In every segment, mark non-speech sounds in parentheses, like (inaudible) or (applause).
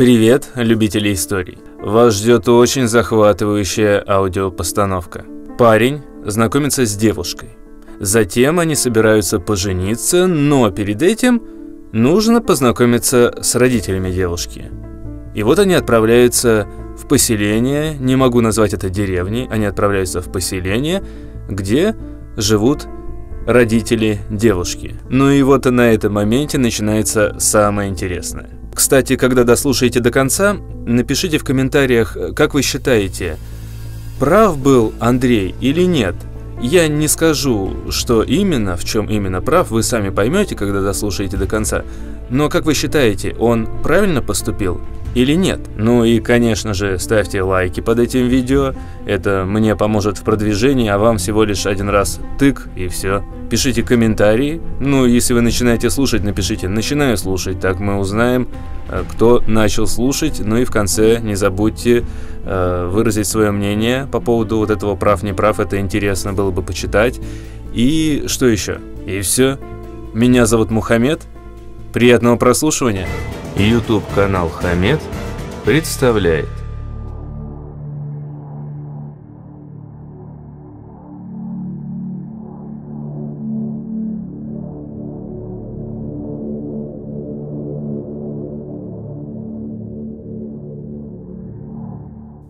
Привет, любители историй. Вас ждет очень захватывающая аудиопостановка. Парень знакомится с девушкой. Затем они собираются пожениться, но перед этим нужно познакомиться с родителями девушки. И вот они отправляются в поселение, не могу назвать это деревней, они отправляются в поселение, где живут родители девушки. Ну и вот на этом моменте начинается самое интересное. Кстати, когда дослушаете до конца, напишите в комментариях, как вы считаете, прав был Андрей или нет. Я не скажу, что именно, в чем именно прав, вы сами поймете, когда дослушаете до конца. Но как вы считаете, он правильно поступил или нет. Ну и, конечно же, ставьте лайки под этим видео. Это мне поможет в продвижении, а вам всего лишь один раз тык и все. Пишите комментарии. Ну, если вы начинаете слушать, напишите «начинаю слушать». Так мы узнаем, э, кто начал слушать. Ну и в конце не забудьте э, выразить свое мнение по поводу вот этого прав-не прав. Это интересно было бы почитать. И что еще? И все. Меня зовут Мухаммед. Приятного прослушивания. YouTube канал Хамед представляет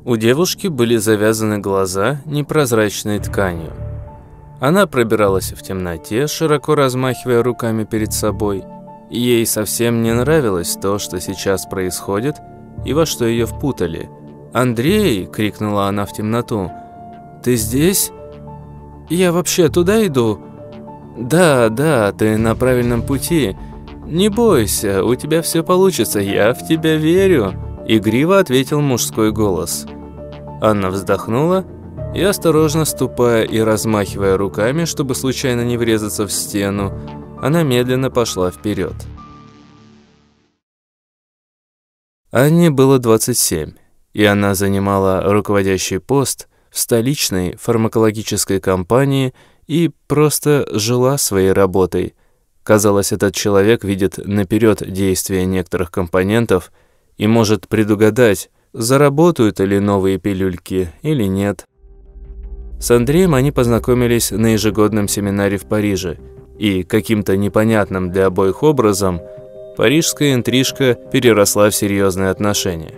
У девушки были завязаны глаза непрозрачной тканью. Она пробиралась в темноте, широко размахивая руками перед собой – Ей совсем не нравилось то, что сейчас происходит, и во что ее впутали. «Андрей!» – крикнула она в темноту. «Ты здесь? Я вообще туда иду?» «Да, да, ты на правильном пути. Не бойся, у тебя все получится, я в тебя верю», – игриво ответил мужской голос. Анна вздохнула и, осторожно ступая и размахивая руками, чтобы случайно не врезаться в стену, она медленно пошла вперед. Анне было 27, и она занимала руководящий пост в столичной фармакологической компании и просто жила своей работой. Казалось, этот человек видит наперед действия некоторых компонентов и может предугадать, заработают ли новые пилюльки или нет. С Андреем они познакомились на ежегодном семинаре в Париже – и каким-то непонятным для обоих образом парижская интрижка переросла в серьезные отношения.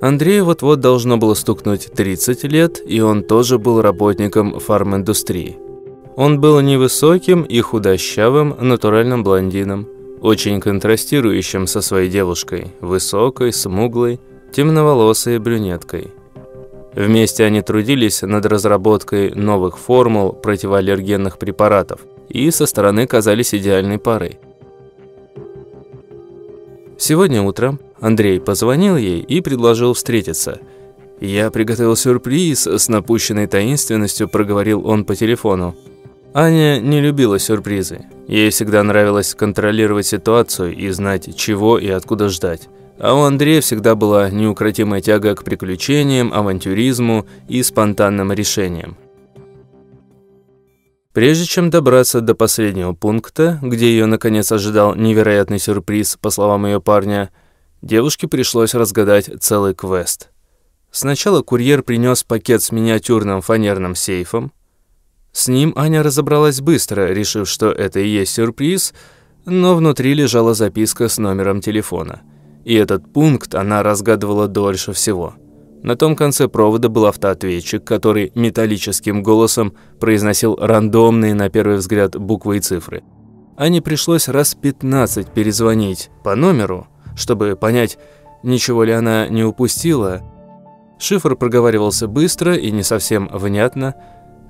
Андрею вот-вот должно было стукнуть 30 лет, и он тоже был работником фарминдустрии. Он был невысоким и худощавым натуральным блондином, очень контрастирующим со своей девушкой, высокой, смуглой, темноволосой брюнеткой – Вместе они трудились над разработкой новых формул противоаллергенных препаратов и со стороны казались идеальной парой. Сегодня утром Андрей позвонил ей и предложил встретиться. «Я приготовил сюрприз», – с напущенной таинственностью проговорил он по телефону. Аня не любила сюрпризы. Ей всегда нравилось контролировать ситуацию и знать, чего и откуда ждать. А у Андрея всегда была неукротимая тяга к приключениям, авантюризму и спонтанным решениям. Прежде чем добраться до последнего пункта, где ее наконец ожидал невероятный сюрприз, по словам ее парня, девушке пришлось разгадать целый квест. Сначала курьер принес пакет с миниатюрным фанерным сейфом. С ним Аня разобралась быстро, решив, что это и есть сюрприз, но внутри лежала записка с номером телефона – и этот пункт она разгадывала дольше всего. На том конце провода был автоответчик, который металлическим голосом произносил рандомные, на первый взгляд, буквы и цифры. Ане пришлось раз 15 перезвонить по номеру, чтобы понять, ничего ли она не упустила. Шифр проговаривался быстро и не совсем внятно,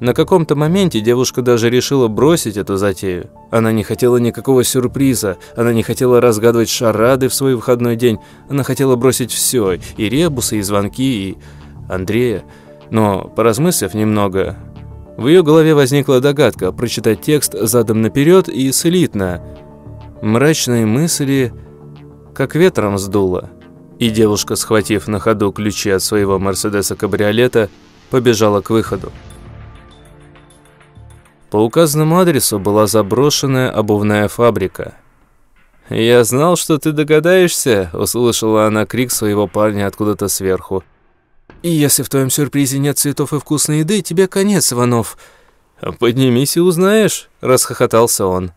на каком-то моменте девушка даже решила бросить эту затею. Она не хотела никакого сюрприза, она не хотела разгадывать шарады в свой выходной день, она хотела бросить все, и ребусы, и звонки, и Андрея. Но, поразмыслив немного, в ее голове возникла догадка прочитать текст задом наперед и слитно. Мрачные мысли как ветром сдуло. И девушка, схватив на ходу ключи от своего Мерседеса-кабриолета, побежала к выходу. По указанному адресу была заброшенная обувная фабрика. «Я знал, что ты догадаешься», — услышала она крик своего парня откуда-то сверху. «И если в твоем сюрпризе нет цветов и вкусной еды, тебе конец, Иванов». «Поднимись и узнаешь», — расхохотался он.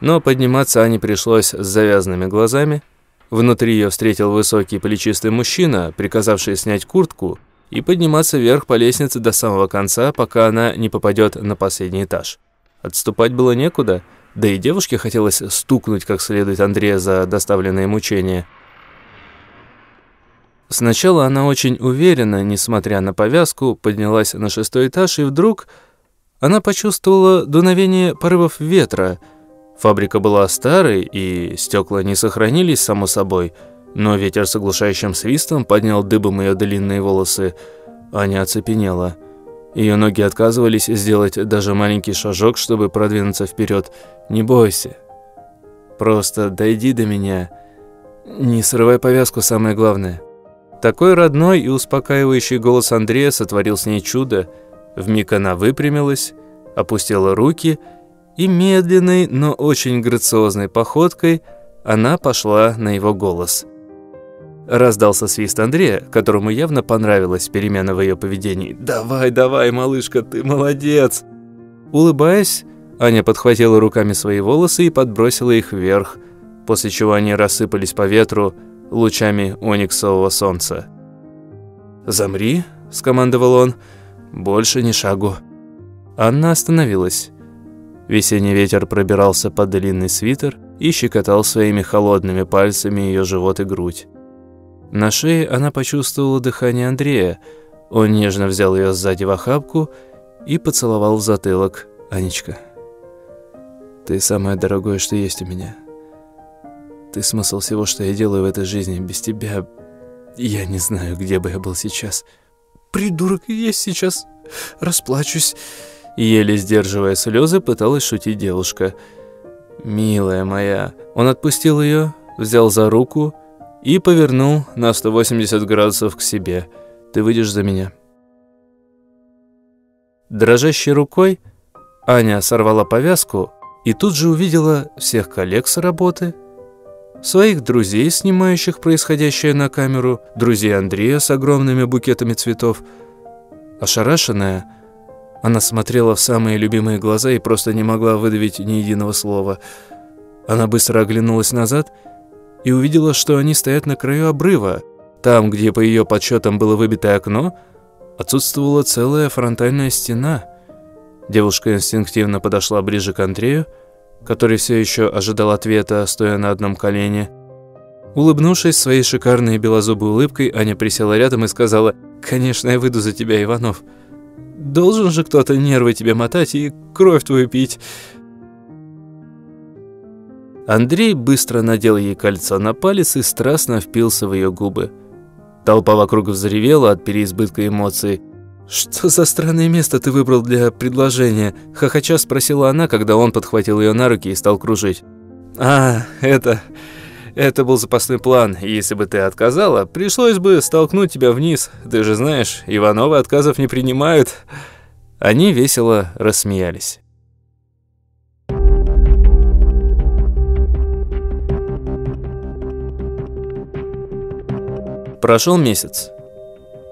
Но подниматься Ане пришлось с завязанными глазами. Внутри ее встретил высокий плечистый мужчина, приказавший снять куртку и подниматься вверх по лестнице до самого конца, пока она не попадет на последний этаж. Отступать было некуда, да и девушке хотелось стукнуть как следует Андрея за доставленные мучения. Сначала она очень уверенно, несмотря на повязку, поднялась на шестой этаж, и вдруг она почувствовала дуновение порывов ветра. Фабрика была старой, и стекла не сохранились, само собой, но ветер с оглушающим свистом поднял дыбом ее длинные волосы. Аня оцепенела. Ее ноги отказывались сделать даже маленький шажок, чтобы продвинуться вперед. «Не бойся. Просто дойди до меня. Не срывай повязку, самое главное». Такой родной и успокаивающий голос Андрея сотворил с ней чудо. Вмиг она выпрямилась, опустила руки и медленной, но очень грациозной походкой она пошла на его голос – Раздался свист Андрея, которому явно понравилась перемена в ее поведении. «Давай, давай, малышка, ты молодец!» Улыбаясь, Аня подхватила руками свои волосы и подбросила их вверх, после чего они рассыпались по ветру лучами ониксового солнца. «Замри», – скомандовал он, – «больше ни шагу». Анна остановилась. Весенний ветер пробирался под длинный свитер и щекотал своими холодными пальцами ее живот и грудь. На шее она почувствовала дыхание Андрея. Он нежно взял ее сзади в охапку и поцеловал в затылок. «Анечка, ты самое дорогое, что есть у меня. Ты смысл всего, что я делаю в этой жизни. Без тебя я не знаю, где бы я был сейчас. Придурок, я сейчас расплачусь». Еле сдерживая слезы, пыталась шутить девушка. «Милая моя». Он отпустил ее, взял за руку и повернул на 180 градусов к себе. «Ты выйдешь за меня». Дрожащей рукой Аня сорвала повязку и тут же увидела всех коллег с работы, своих друзей, снимающих происходящее на камеру, друзей Андрея с огромными букетами цветов. Ошарашенная, она смотрела в самые любимые глаза и просто не могла выдавить ни единого слова. Она быстро оглянулась назад и, и увидела, что они стоят на краю обрыва. Там, где по ее подсчетам было выбитое окно, отсутствовала целая фронтальная стена. Девушка инстинктивно подошла ближе к Андрею, который все еще ожидал ответа, стоя на одном колене. Улыбнувшись своей шикарной белозубой улыбкой, Аня присела рядом и сказала, «Конечно, я выйду за тебя, Иванов. Должен же кто-то нервы тебе мотать и кровь твою пить». Андрей быстро надел ей кольцо на палец и страстно впился в ее губы. Толпа вокруг взревела от переизбытка эмоций. «Что за странное место ты выбрал для предложения?» – хохоча спросила она, когда он подхватил ее на руки и стал кружить. «А, это... это был запасной план. Если бы ты отказала, пришлось бы столкнуть тебя вниз. Ты же знаешь, Ивановы отказов не принимают». Они весело рассмеялись. Прошел месяц.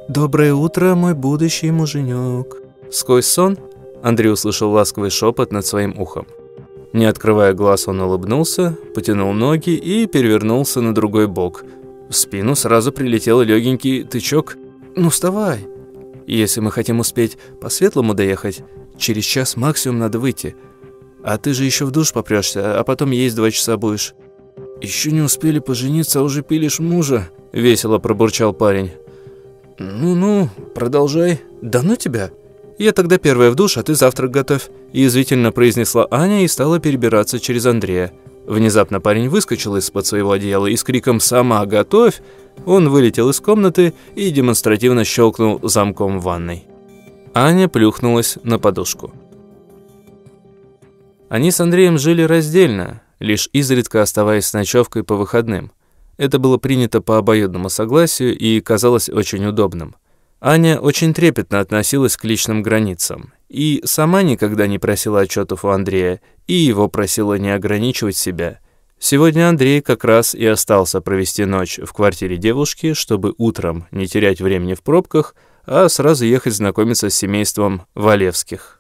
«Доброе утро, мой будущий муженек». Сквозь сон Андрей услышал ласковый шепот над своим ухом. Не открывая глаз, он улыбнулся, потянул ноги и перевернулся на другой бок. В спину сразу прилетел легенький тычок. «Ну вставай! Если мы хотим успеть по-светлому доехать, через час максимум надо выйти. А ты же еще в душ попрешься, а потом есть два часа будешь». «Еще не успели пожениться, а уже пилишь мужа», – весело пробурчал парень. «Ну-ну, продолжай. Да ну тебя. Я тогда первая в душ, а ты завтрак готовь», – язвительно произнесла Аня и стала перебираться через Андрея. Внезапно парень выскочил из-под своего одеяла и с криком «Сама готовь!» он вылетел из комнаты и демонстративно щелкнул замком в ванной. Аня плюхнулась на подушку. Они с Андреем жили раздельно, лишь изредка оставаясь с ночевкой по выходным. Это было принято по обоюдному согласию и казалось очень удобным. Аня очень трепетно относилась к личным границам и сама никогда не просила отчетов у Андрея, и его просила не ограничивать себя. Сегодня Андрей как раз и остался провести ночь в квартире девушки, чтобы утром не терять времени в пробках, а сразу ехать знакомиться с семейством Валевских.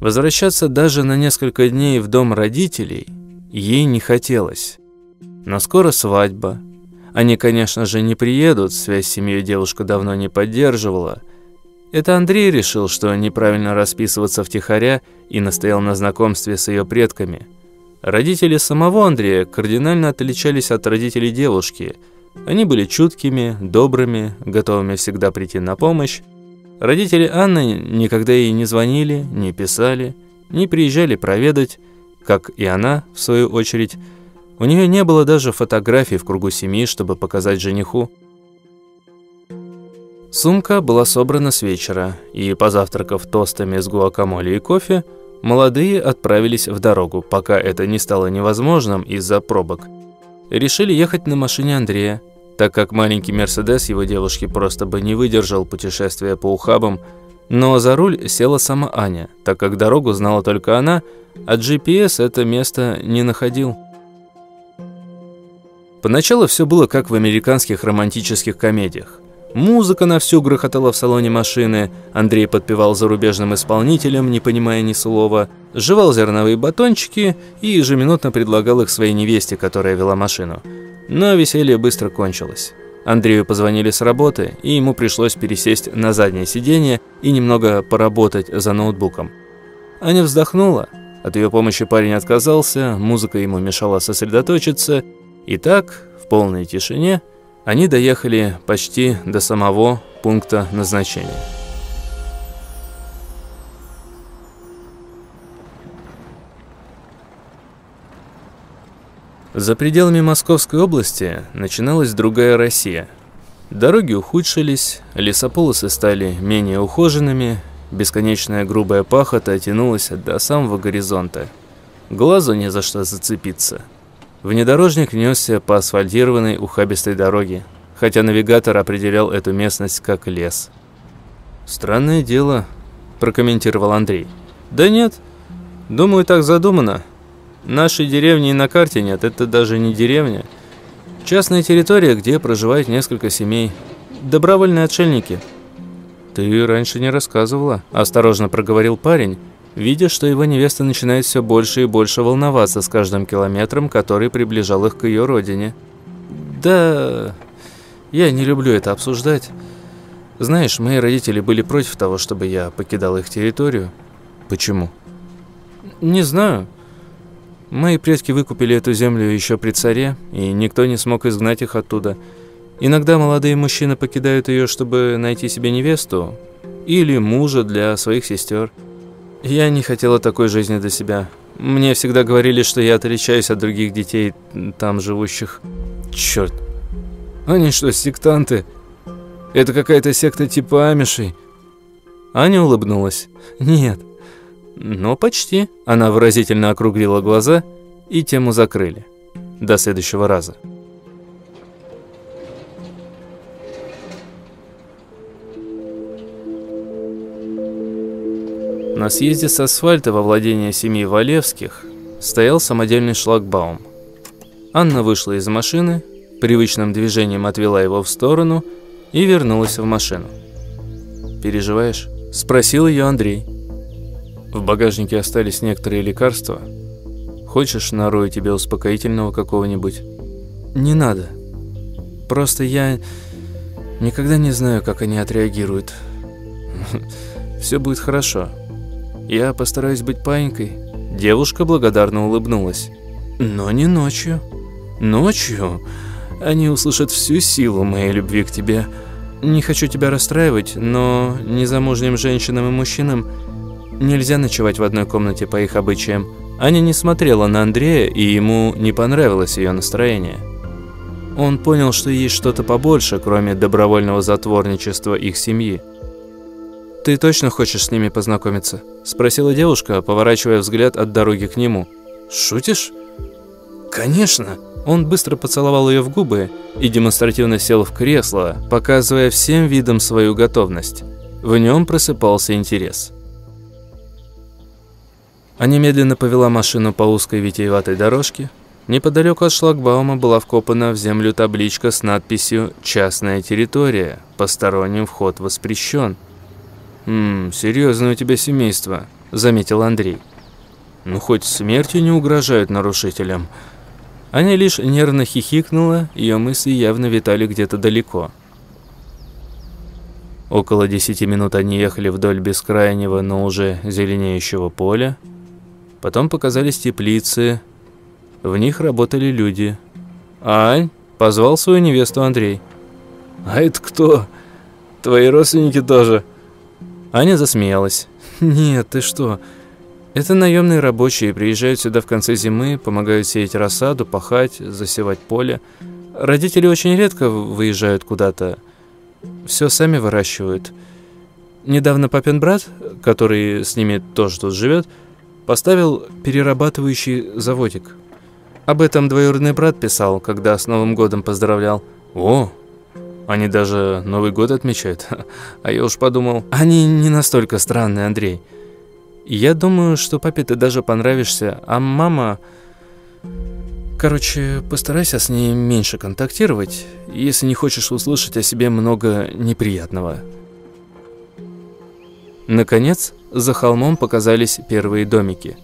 Возвращаться даже на несколько дней в дом родителей ей не хотелось. Но скоро свадьба. Они, конечно же, не приедут, связь с семьей девушка давно не поддерживала. Это Андрей решил, что неправильно расписываться втихаря и настоял на знакомстве с ее предками – Родители самого Андрея кардинально отличались от родителей девушки. Они были чуткими, добрыми, готовыми всегда прийти на помощь. Родители Анны никогда ей не звонили, не писали, не приезжали проведать, как и она, в свою очередь. У нее не было даже фотографий в кругу семьи, чтобы показать жениху. Сумка была собрана с вечера, и, позавтракав тостами с гуакамоле и кофе, Молодые отправились в дорогу, пока это не стало невозможным из-за пробок. Решили ехать на машине Андрея, так как маленький Мерседес его девушки просто бы не выдержал путешествия по ухабам, но за руль села сама Аня, так как дорогу знала только она, а GPS это место не находил. Поначалу все было как в американских романтических комедиях. Музыка на всю грохотала в салоне машины, Андрей подпевал зарубежным исполнителям, не понимая ни слова, жевал зерновые батончики и ежеминутно предлагал их своей невесте, которая вела машину. Но веселье быстро кончилось. Андрею позвонили с работы, и ему пришлось пересесть на заднее сиденье и немного поработать за ноутбуком. Аня вздохнула. От ее помощи парень отказался, музыка ему мешала сосредоточиться, и так, в полной тишине, они доехали почти до самого пункта назначения. За пределами Московской области начиналась другая Россия. Дороги ухудшились, лесополосы стали менее ухоженными, бесконечная грубая пахота тянулась до самого горизонта. Глазу не за что зацепиться – Внедорожник несся по асфальтированной ухабистой дороге, хотя навигатор определял эту местность как лес. «Странное дело», – прокомментировал Андрей. «Да нет, думаю, так задумано. Нашей деревни и на карте нет, это даже не деревня. Частная территория, где проживает несколько семей. Добровольные отшельники». «Ты раньше не рассказывала», – осторожно проговорил парень, видя, что его невеста начинает все больше и больше волноваться с каждым километром, который приближал их к ее родине. «Да, я не люблю это обсуждать. Знаешь, мои родители были против того, чтобы я покидал их территорию. Почему?» «Не знаю. Мои предки выкупили эту землю еще при царе, и никто не смог изгнать их оттуда. Иногда молодые мужчины покидают ее, чтобы найти себе невесту или мужа для своих сестер». Я не хотела такой жизни для себя. Мне всегда говорили, что я отличаюсь от других детей там живущих. Черт. Они что, сектанты? Это какая-то секта типа амишей? Аня улыбнулась. Нет. Но почти. Она выразительно округлила глаза, и тему закрыли. До следующего раза. На съезде с асфальта во владение семьи Валевских стоял самодельный шлагбаум. Анна вышла из машины, привычным движением отвела его в сторону и вернулась в машину. «Переживаешь?» – спросил ее Андрей. «В багажнике остались некоторые лекарства. Хочешь, нарою тебе успокоительного какого-нибудь?» «Не надо. Просто я никогда не знаю, как они отреагируют. (laughs) Все будет хорошо». Я постараюсь быть паинькой». Девушка благодарно улыбнулась. «Но не ночью. Ночью они услышат всю силу моей любви к тебе. Не хочу тебя расстраивать, но незамужним женщинам и мужчинам нельзя ночевать в одной комнате по их обычаям. Аня не смотрела на Андрея, и ему не понравилось ее настроение. Он понял, что есть что-то побольше, кроме добровольного затворничества их семьи. «Ты точно хочешь с ними познакомиться?» – спросила девушка, поворачивая взгляд от дороги к нему. «Шутишь?» «Конечно!» Он быстро поцеловал ее в губы и демонстративно сел в кресло, показывая всем видом свою готовность. В нем просыпался интерес. Аня медленно повела машину по узкой витиеватой дорожке. Неподалеку от шлагбаума была вкопана в землю табличка с надписью «Частная территория. Посторонним вход воспрещен». «Ммм, серьезное у тебя семейство», — заметил Андрей. «Ну, хоть смертью не угрожают нарушителям». Аня лишь нервно хихикнула, ее мысли явно витали где-то далеко. Около десяти минут они ехали вдоль бескрайнего, но уже зеленеющего поля, Потом показались теплицы. В них работали люди. «Ань!» – позвал свою невесту Андрей. «А это кто? Твои родственники тоже?» Аня засмеялась. (laughs) «Нет, ты что? Это наемные рабочие, приезжают сюда в конце зимы, помогают сеять рассаду, пахать, засевать поле. Родители очень редко выезжают куда-то. Все сами выращивают. Недавно папин брат, который с ними тоже тут живет, поставил перерабатывающий заводик. Об этом двоюродный брат писал, когда с Новым годом поздравлял. О, они даже Новый год отмечают. (laughs) А я уж подумал... Они не настолько странные, Андрей. Я думаю, что папе ты даже понравишься, а мама... Короче, постарайся с ней меньше контактировать, если не хочешь услышать о себе много неприятного. Наконец, за холмом показались первые домики.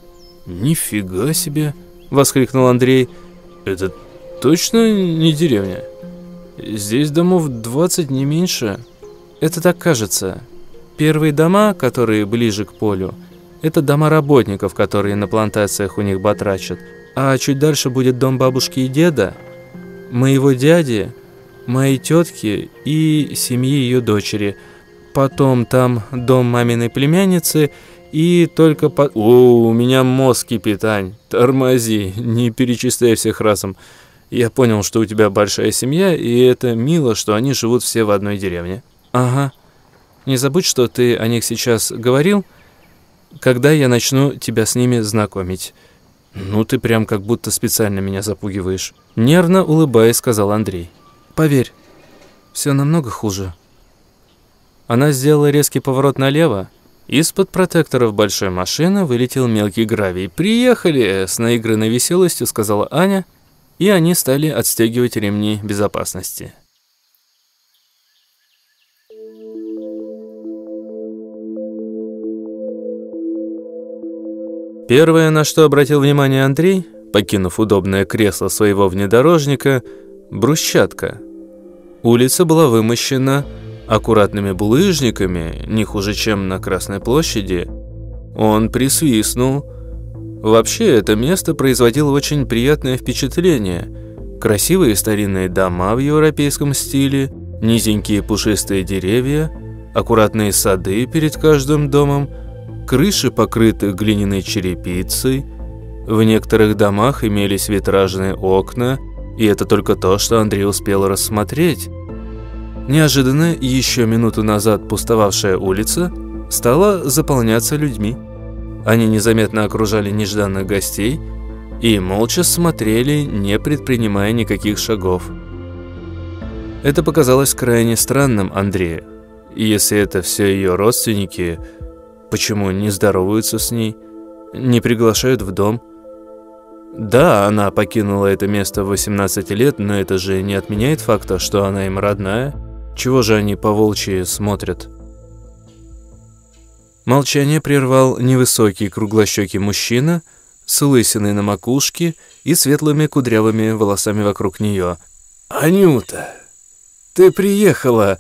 «Нифига себе!» – воскликнул Андрей. «Это точно не деревня? Здесь домов 20 не меньше». «Это так кажется. Первые дома, которые ближе к полю, это дома работников, которые на плантациях у них батрачат. А чуть дальше будет дом бабушки и деда, моего дяди, моей тетки и семьи ее дочери – Потом там дом маминой племянницы и только по... О, у меня мозг кипит, Ань. Тормози, не перечисляй всех разом. Я понял, что у тебя большая семья, и это мило, что они живут все в одной деревне. Ага. Не забудь, что ты о них сейчас говорил, когда я начну тебя с ними знакомить. Ну, ты прям как будто специально меня запугиваешь. Нервно улыбаясь, сказал Андрей. Поверь, все намного хуже. Она сделала резкий поворот налево. Из-под протекторов большой машины вылетел мелкий гравий. «Приехали!» – с наигранной веселостью сказала Аня, и они стали отстегивать ремни безопасности. Первое, на что обратил внимание Андрей, покинув удобное кресло своего внедорожника – брусчатка. Улица была вымощена аккуратными булыжниками, не хуже, чем на Красной площади, он присвистнул. Вообще, это место производило очень приятное впечатление. Красивые старинные дома в европейском стиле, низенькие пушистые деревья, аккуратные сады перед каждым домом, крыши, покрыты глиняной черепицей. В некоторых домах имелись витражные окна, и это только то, что Андрей успел рассмотреть. Неожиданно, еще минуту назад пустовавшая улица стала заполняться людьми. Они незаметно окружали нежданных гостей и молча смотрели, не предпринимая никаких шагов. Это показалось крайне странным Андрею. Если это все ее родственники, почему не здороваются с ней, не приглашают в дом? Да, она покинула это место в 18 лет, но это же не отменяет факта, что она им родная. Чего же они по волчьи смотрят? Молчание прервал невысокий круглощекий мужчина с лысиной на макушке и светлыми кудрявыми волосами вокруг нее. «Анюта, ты приехала!»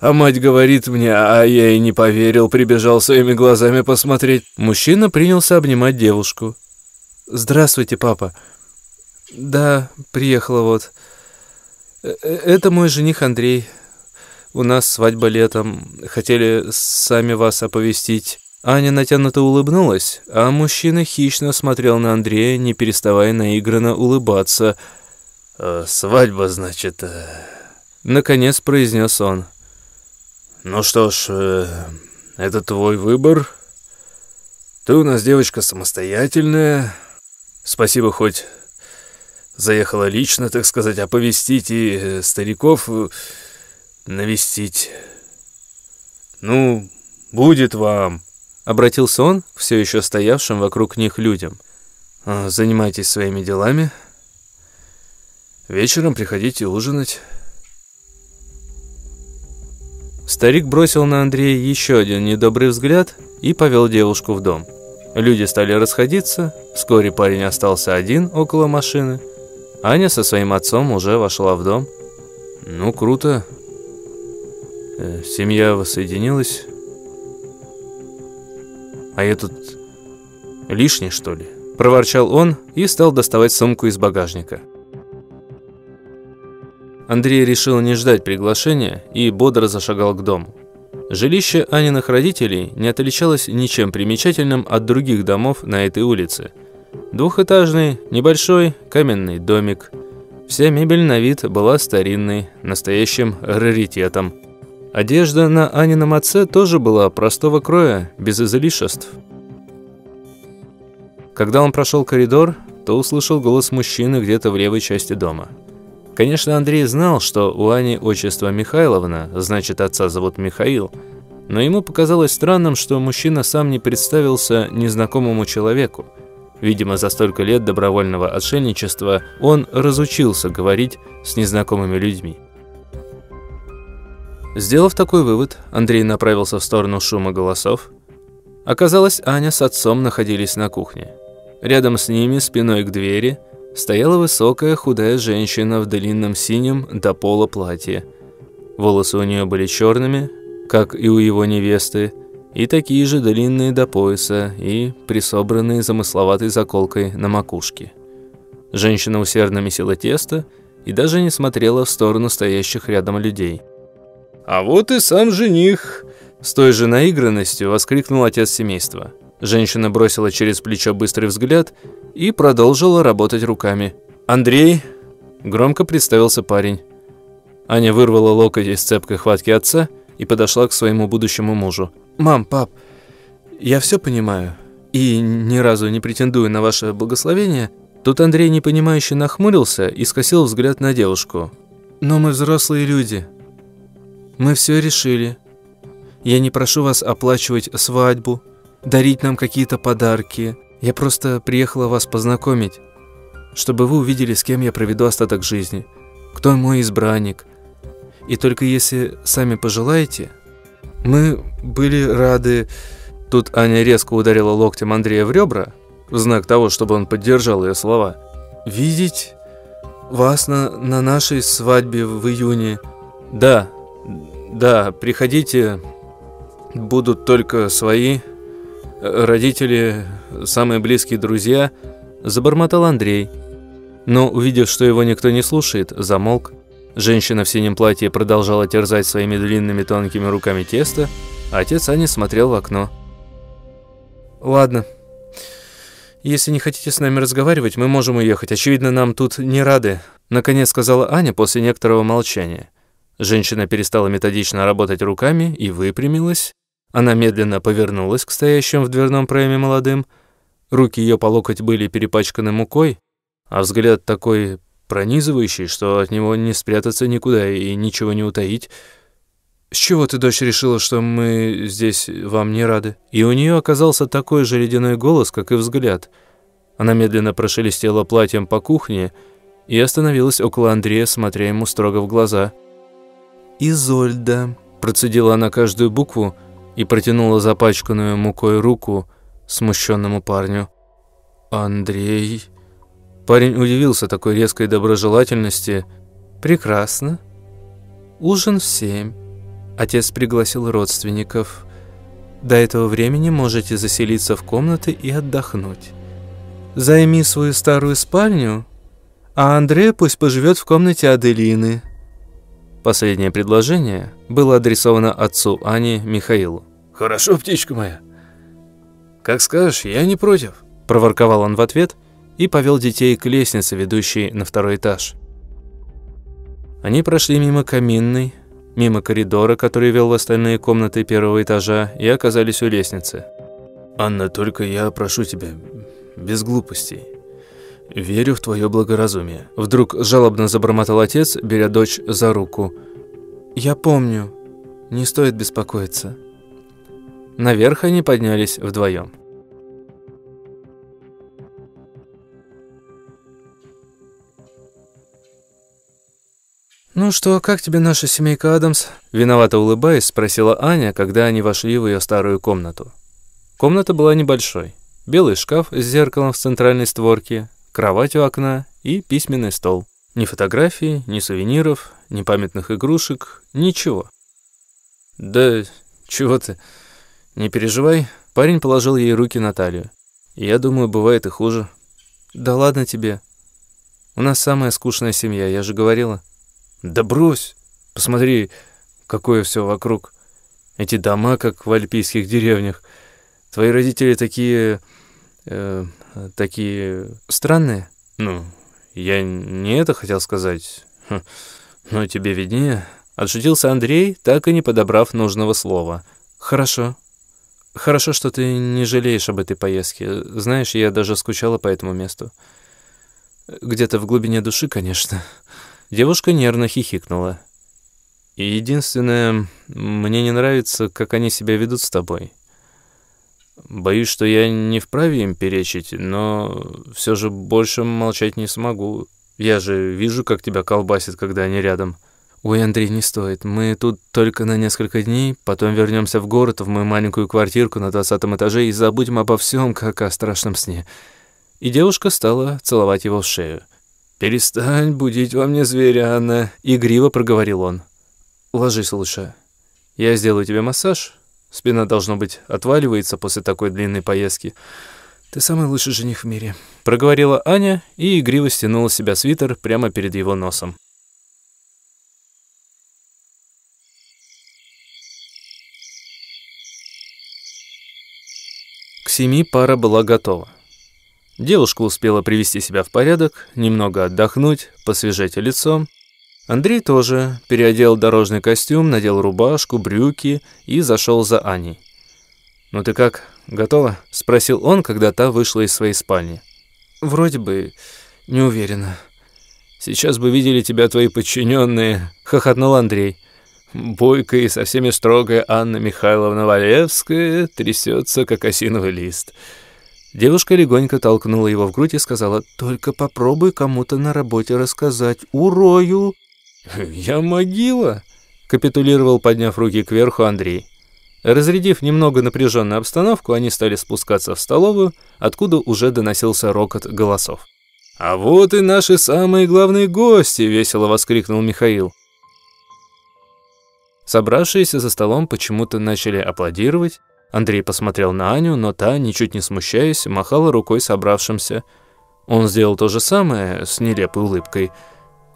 А мать говорит мне, а я и не поверил, прибежал своими глазами посмотреть. Мужчина принялся обнимать девушку. «Здравствуйте, папа». «Да, приехала вот. Э, э, это мой жених Андрей. У нас свадьба летом. Хотели сами вас оповестить». Аня натянуто улыбнулась, а мужчина хищно смотрел на Андрея, не переставая наигранно улыбаться. «Э, «Свадьба, значит...» э... Наконец произнес он. «Ну что ж, э, это твой выбор. Ты у нас девочка самостоятельная. Спасибо хоть заехала лично, так сказать, оповестить и стариков...» навестить. Ну, будет вам. Обратился он к все еще стоявшим вокруг них людям. «А, «Занимайтесь своими делами. Вечером приходите ужинать». Старик бросил на Андрея еще один недобрый взгляд и повел девушку в дом. Люди стали расходиться, вскоре парень остался один около машины. Аня со своим отцом уже вошла в дом. «Ну, круто. Э, семья воссоединилась. А я тут лишний, что ли?» Проворчал он и стал доставать сумку из багажника. Андрей решил не ждать приглашения и бодро зашагал к дому. Жилище Аниных родителей не отличалось ничем примечательным от других домов на этой улице. Двухэтажный, небольшой каменный домик. Вся мебель на вид была старинной, настоящим раритетом. Одежда на Анином отце тоже была простого кроя, без излишеств. Когда он прошел коридор, то услышал голос мужчины где-то в левой части дома. Конечно, Андрей знал, что у Ани отчество Михайловна, значит, отца зовут Михаил, но ему показалось странным, что мужчина сам не представился незнакомому человеку. Видимо, за столько лет добровольного отшельничества он разучился говорить с незнакомыми людьми. Сделав такой вывод, Андрей направился в сторону шума голосов. Оказалось, Аня с отцом находились на кухне. Рядом с ними, спиной к двери, стояла высокая худая женщина в длинном синем до пола платье. Волосы у нее были черными, как и у его невесты, и такие же длинные до пояса и присобранные замысловатой заколкой на макушке. Женщина усердно месила тесто и даже не смотрела в сторону стоящих рядом людей. «А вот и сам жених!» С той же наигранностью воскликнул отец семейства. Женщина бросила через плечо быстрый взгляд и продолжила работать руками. «Андрей!» – громко представился парень. Аня вырвала локоть из цепкой хватки отца и подошла к своему будущему мужу. «Мам, пап, я все понимаю и ни разу не претендую на ваше благословение». Тут Андрей непонимающе нахмурился и скосил взгляд на девушку. «Но мы взрослые люди. Мы все решили. Я не прошу вас оплачивать свадьбу, дарить нам какие-то подарки. Я просто приехала вас познакомить, чтобы вы увидели, с кем я проведу остаток жизни, кто мой избранник. И только если сами пожелаете, мы были рады...» Тут Аня резко ударила локтем Андрея в ребра, в знак того, чтобы он поддержал ее слова. «Видеть вас на, на нашей свадьбе в июне. Да, да, приходите, будут только свои...» родители, самые близкие друзья», – забормотал Андрей. Но, увидев, что его никто не слушает, замолк. Женщина в синем платье продолжала терзать своими длинными тонкими руками тесто, а отец Ани смотрел в окно. «Ладно. Если не хотите с нами разговаривать, мы можем уехать. Очевидно, нам тут не рады», – наконец сказала Аня после некоторого молчания. Женщина перестала методично работать руками и выпрямилась, она медленно повернулась к стоящим в дверном проеме молодым. Руки ее по локоть были перепачканы мукой, а взгляд такой пронизывающий, что от него не спрятаться никуда и ничего не утаить. «С чего ты, дочь, решила, что мы здесь вам не рады?» И у нее оказался такой же ледяной голос, как и взгляд. Она медленно прошелестела платьем по кухне и остановилась около Андрея, смотря ему строго в глаза. «Изольда», – процедила она каждую букву, – и протянула запачканную мукой руку смущенному парню. «Андрей...» Парень удивился такой резкой доброжелательности. «Прекрасно. Ужин в семь. Отец пригласил родственников. До этого времени можете заселиться в комнаты и отдохнуть. Займи свою старую спальню, а Андрей пусть поживет в комнате Аделины». Последнее предложение было адресовано отцу Ани Михаилу. «Хорошо, птичка моя. Как скажешь, я не против», – проворковал он в ответ и повел детей к лестнице, ведущей на второй этаж. Они прошли мимо каминной, мимо коридора, который вел в остальные комнаты первого этажа, и оказались у лестницы. «Анна, только я прошу тебя, без глупостей. Верю в твое благоразумие». Вдруг жалобно забормотал отец, беря дочь за руку. «Я помню. Не стоит беспокоиться». Наверх они поднялись вдвоем. «Ну что, как тебе наша семейка Адамс?» Виновато улыбаясь, спросила Аня, когда они вошли в ее старую комнату. Комната была небольшой. Белый шкаф с зеркалом в центральной створке, кровать у окна и письменный стол. Ни фотографий, ни сувениров, ни памятных игрушек, ничего. «Да чего ты? Не переживай». Парень положил ей руки на талию. «Я думаю, бывает и хуже». «Да ладно тебе. У нас самая скучная семья, я же говорила». Да брось! Посмотри, какое все вокруг. Эти дома, как в альпийских деревнях. Твои родители такие... Э, такие... странные? Ну, я не это хотел сказать. Хм, но тебе виднее. Отшутился Андрей, так и не подобрав нужного слова. Хорошо. Хорошо, что ты не жалеешь об этой поездке. Знаешь, я даже скучала по этому месту. Где-то в глубине души, конечно. Девушка нервно хихикнула. И единственное, мне не нравится, как они себя ведут с тобой. Боюсь, что я не вправе им перечить, но все же больше молчать не смогу. Я же вижу, как тебя колбасит, когда они рядом. Ой, Андрей, не стоит. Мы тут только на несколько дней, потом вернемся в город, в мою маленькую квартирку на двадцатом этаже и забудем обо всем, как о страшном сне. И девушка стала целовать его в шею. «Перестань будить во мне зверя, Анна», — игриво проговорил он. «Ложись лучше. Я сделаю тебе массаж. Спина, должно быть, отваливается после такой длинной поездки. Ты самый лучший жених в мире», — проговорила Аня и игриво стянула с себя свитер прямо перед его носом. К семи пара была готова. Девушка успела привести себя в порядок, немного отдохнуть, посвежать лицо. Андрей тоже переодел дорожный костюм, надел рубашку, брюки и зашел за Аней. «Ну ты как, готова?» – спросил он, когда та вышла из своей спальни. «Вроде бы не уверена». «Сейчас бы видели тебя твои подчиненные», – хохотнул Андрей. Бойкая и со всеми строгая Анна Михайловна Валевская трясется, как осиновый лист. Девушка легонько толкнула его в грудь и сказала, «Только попробуй кому-то на работе рассказать. Урою!» (laughs) «Я могила!» — капитулировал, подняв руки кверху Андрей. Разрядив немного напряженную обстановку, они стали спускаться в столовую, откуда уже доносился рокот голосов. «А вот и наши самые главные гости!» — весело воскликнул Михаил. Собравшиеся за столом почему-то начали аплодировать, Андрей посмотрел на Аню, но та, ничуть не смущаясь, махала рукой собравшимся. Он сделал то же самое с нелепой улыбкой.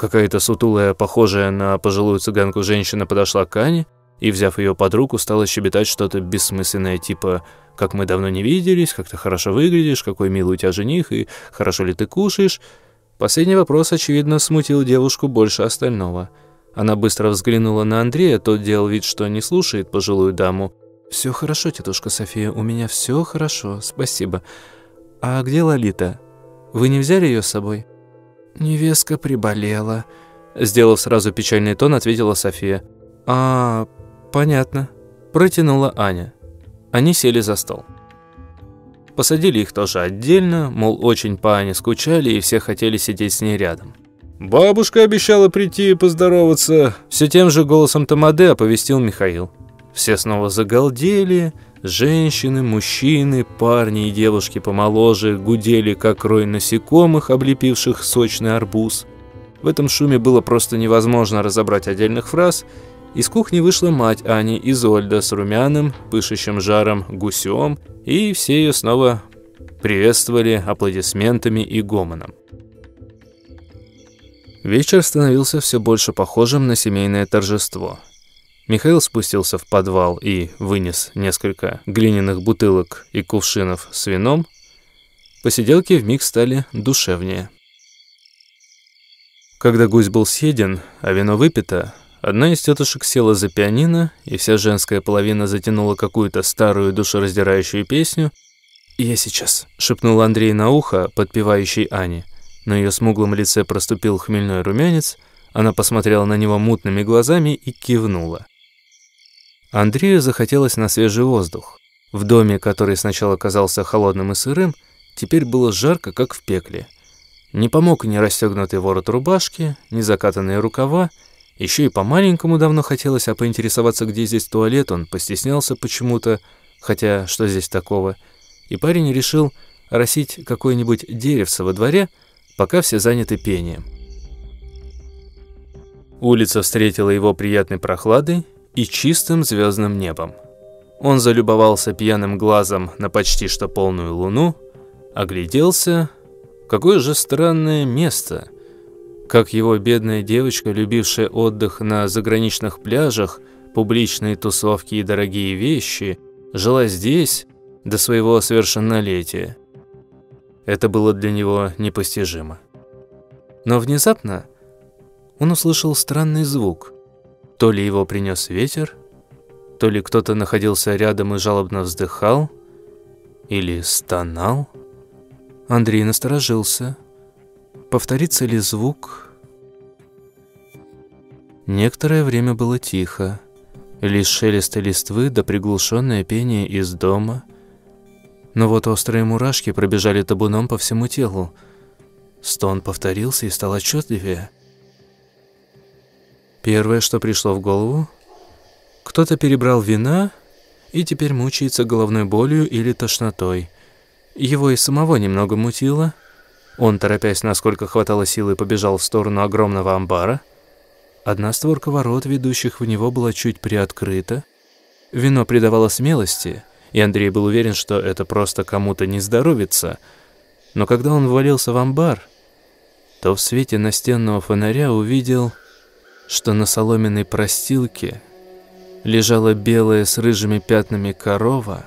Какая-то сутулая, похожая на пожилую цыганку женщина подошла к Ане и, взяв ее под руку, стала щебетать что-то бессмысленное, типа «как мы давно не виделись», «как ты хорошо выглядишь», «какой милый у тебя жених» и «хорошо ли ты кушаешь». Последний вопрос, очевидно, смутил девушку больше остального. Она быстро взглянула на Андрея, тот делал вид, что не слушает пожилую даму, «Все хорошо, тетушка София, у меня все хорошо, спасибо. А где Лолита? Вы не взяли ее с собой?» «Невестка приболела», — сделав сразу печальный тон, ответила София. «А, понятно», — протянула Аня. Они сели за стол. Посадили их тоже отдельно, мол, очень по Ане скучали и все хотели сидеть с ней рядом. «Бабушка обещала прийти и поздороваться», — все тем же голосом Тамаде оповестил Михаил. Все снова загалдели, женщины, мужчины, парни и девушки помоложе гудели, как рой насекомых, облепивших сочный арбуз. В этом шуме было просто невозможно разобрать отдельных фраз. Из кухни вышла мать Ани, Изольда, с румяным, пышущим жаром гусем, и все ее снова приветствовали аплодисментами и гомоном. Вечер становился все больше похожим на семейное торжество – Михаил спустился в подвал и вынес несколько глиняных бутылок и кувшинов с вином. Посиделки вмиг стали душевнее. Когда гусь был съеден, а вино выпито, одна из тетушек села за пианино, и вся женская половина затянула какую-то старую душераздирающую песню. «Я сейчас», — шепнул Андрей на ухо, подпевающий Ане. На ее смуглом лице проступил хмельной румянец, она посмотрела на него мутными глазами и кивнула. Андрею захотелось на свежий воздух. В доме, который сначала казался холодным и сырым, теперь было жарко, как в пекле. Не помог ни расстегнутый ворот рубашки, ни закатанные рукава, еще и по-маленькому давно хотелось, а поинтересоваться, где здесь туалет, он постеснялся почему-то, хотя что здесь такого, и парень решил росить какое-нибудь деревце во дворе, пока все заняты пением. Улица встретила его приятной прохладой и чистым звездным небом. Он залюбовался пьяным глазом на почти что полную луну, огляделся. Какое же странное место! Как его бедная девочка, любившая отдых на заграничных пляжах, публичные тусовки и дорогие вещи, жила здесь до своего совершеннолетия. Это было для него непостижимо. Но внезапно он услышал странный звук. То ли его принес ветер, то ли кто-то находился рядом и жалобно вздыхал, или стонал. Андрей насторожился. Повторится ли звук? Некоторое время было тихо. Лишь шелест листвы да приглушенное пение из дома. Но вот острые мурашки пробежали табуном по всему телу. Стон повторился и стал отчетливее. Первое, что пришло в голову, кто-то перебрал вина и теперь мучается головной болью или тошнотой. Его и самого немного мутило. Он, торопясь, насколько хватало силы, побежал в сторону огромного амбара. Одна створка ворот, ведущих в него, была чуть приоткрыта. Вино придавало смелости, и Андрей был уверен, что это просто кому-то не здоровится. Но когда он ввалился в амбар, то в свете настенного фонаря увидел что на соломенной простилке лежала белая с рыжими пятнами корова,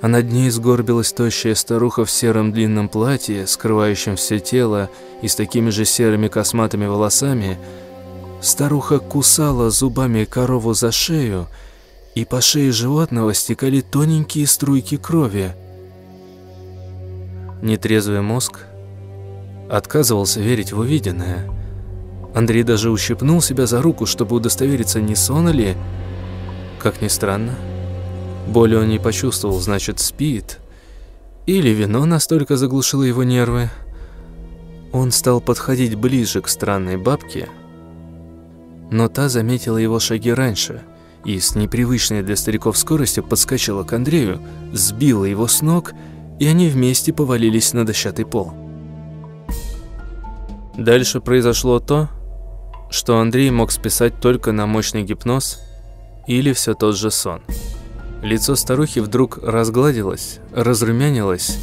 а над ней сгорбилась тощая старуха в сером длинном платье, скрывающем все тело и с такими же серыми косматыми волосами. Старуха кусала зубами корову за шею, и по шее животного стекали тоненькие струйки крови. Нетрезвый мозг отказывался верить в увиденное – Андрей даже ущипнул себя за руку, чтобы удостовериться, не сон ли. Как ни странно, боли он не почувствовал, значит, спит. Или вино настолько заглушило его нервы. Он стал подходить ближе к странной бабке, но та заметила его шаги раньше и с непривычной для стариков скоростью подскочила к Андрею, сбила его с ног, и они вместе повалились на дощатый пол. Дальше произошло то, что Андрей мог списать только на мощный гипноз или все тот же сон. Лицо старухи вдруг разгладилось, разрумянилось,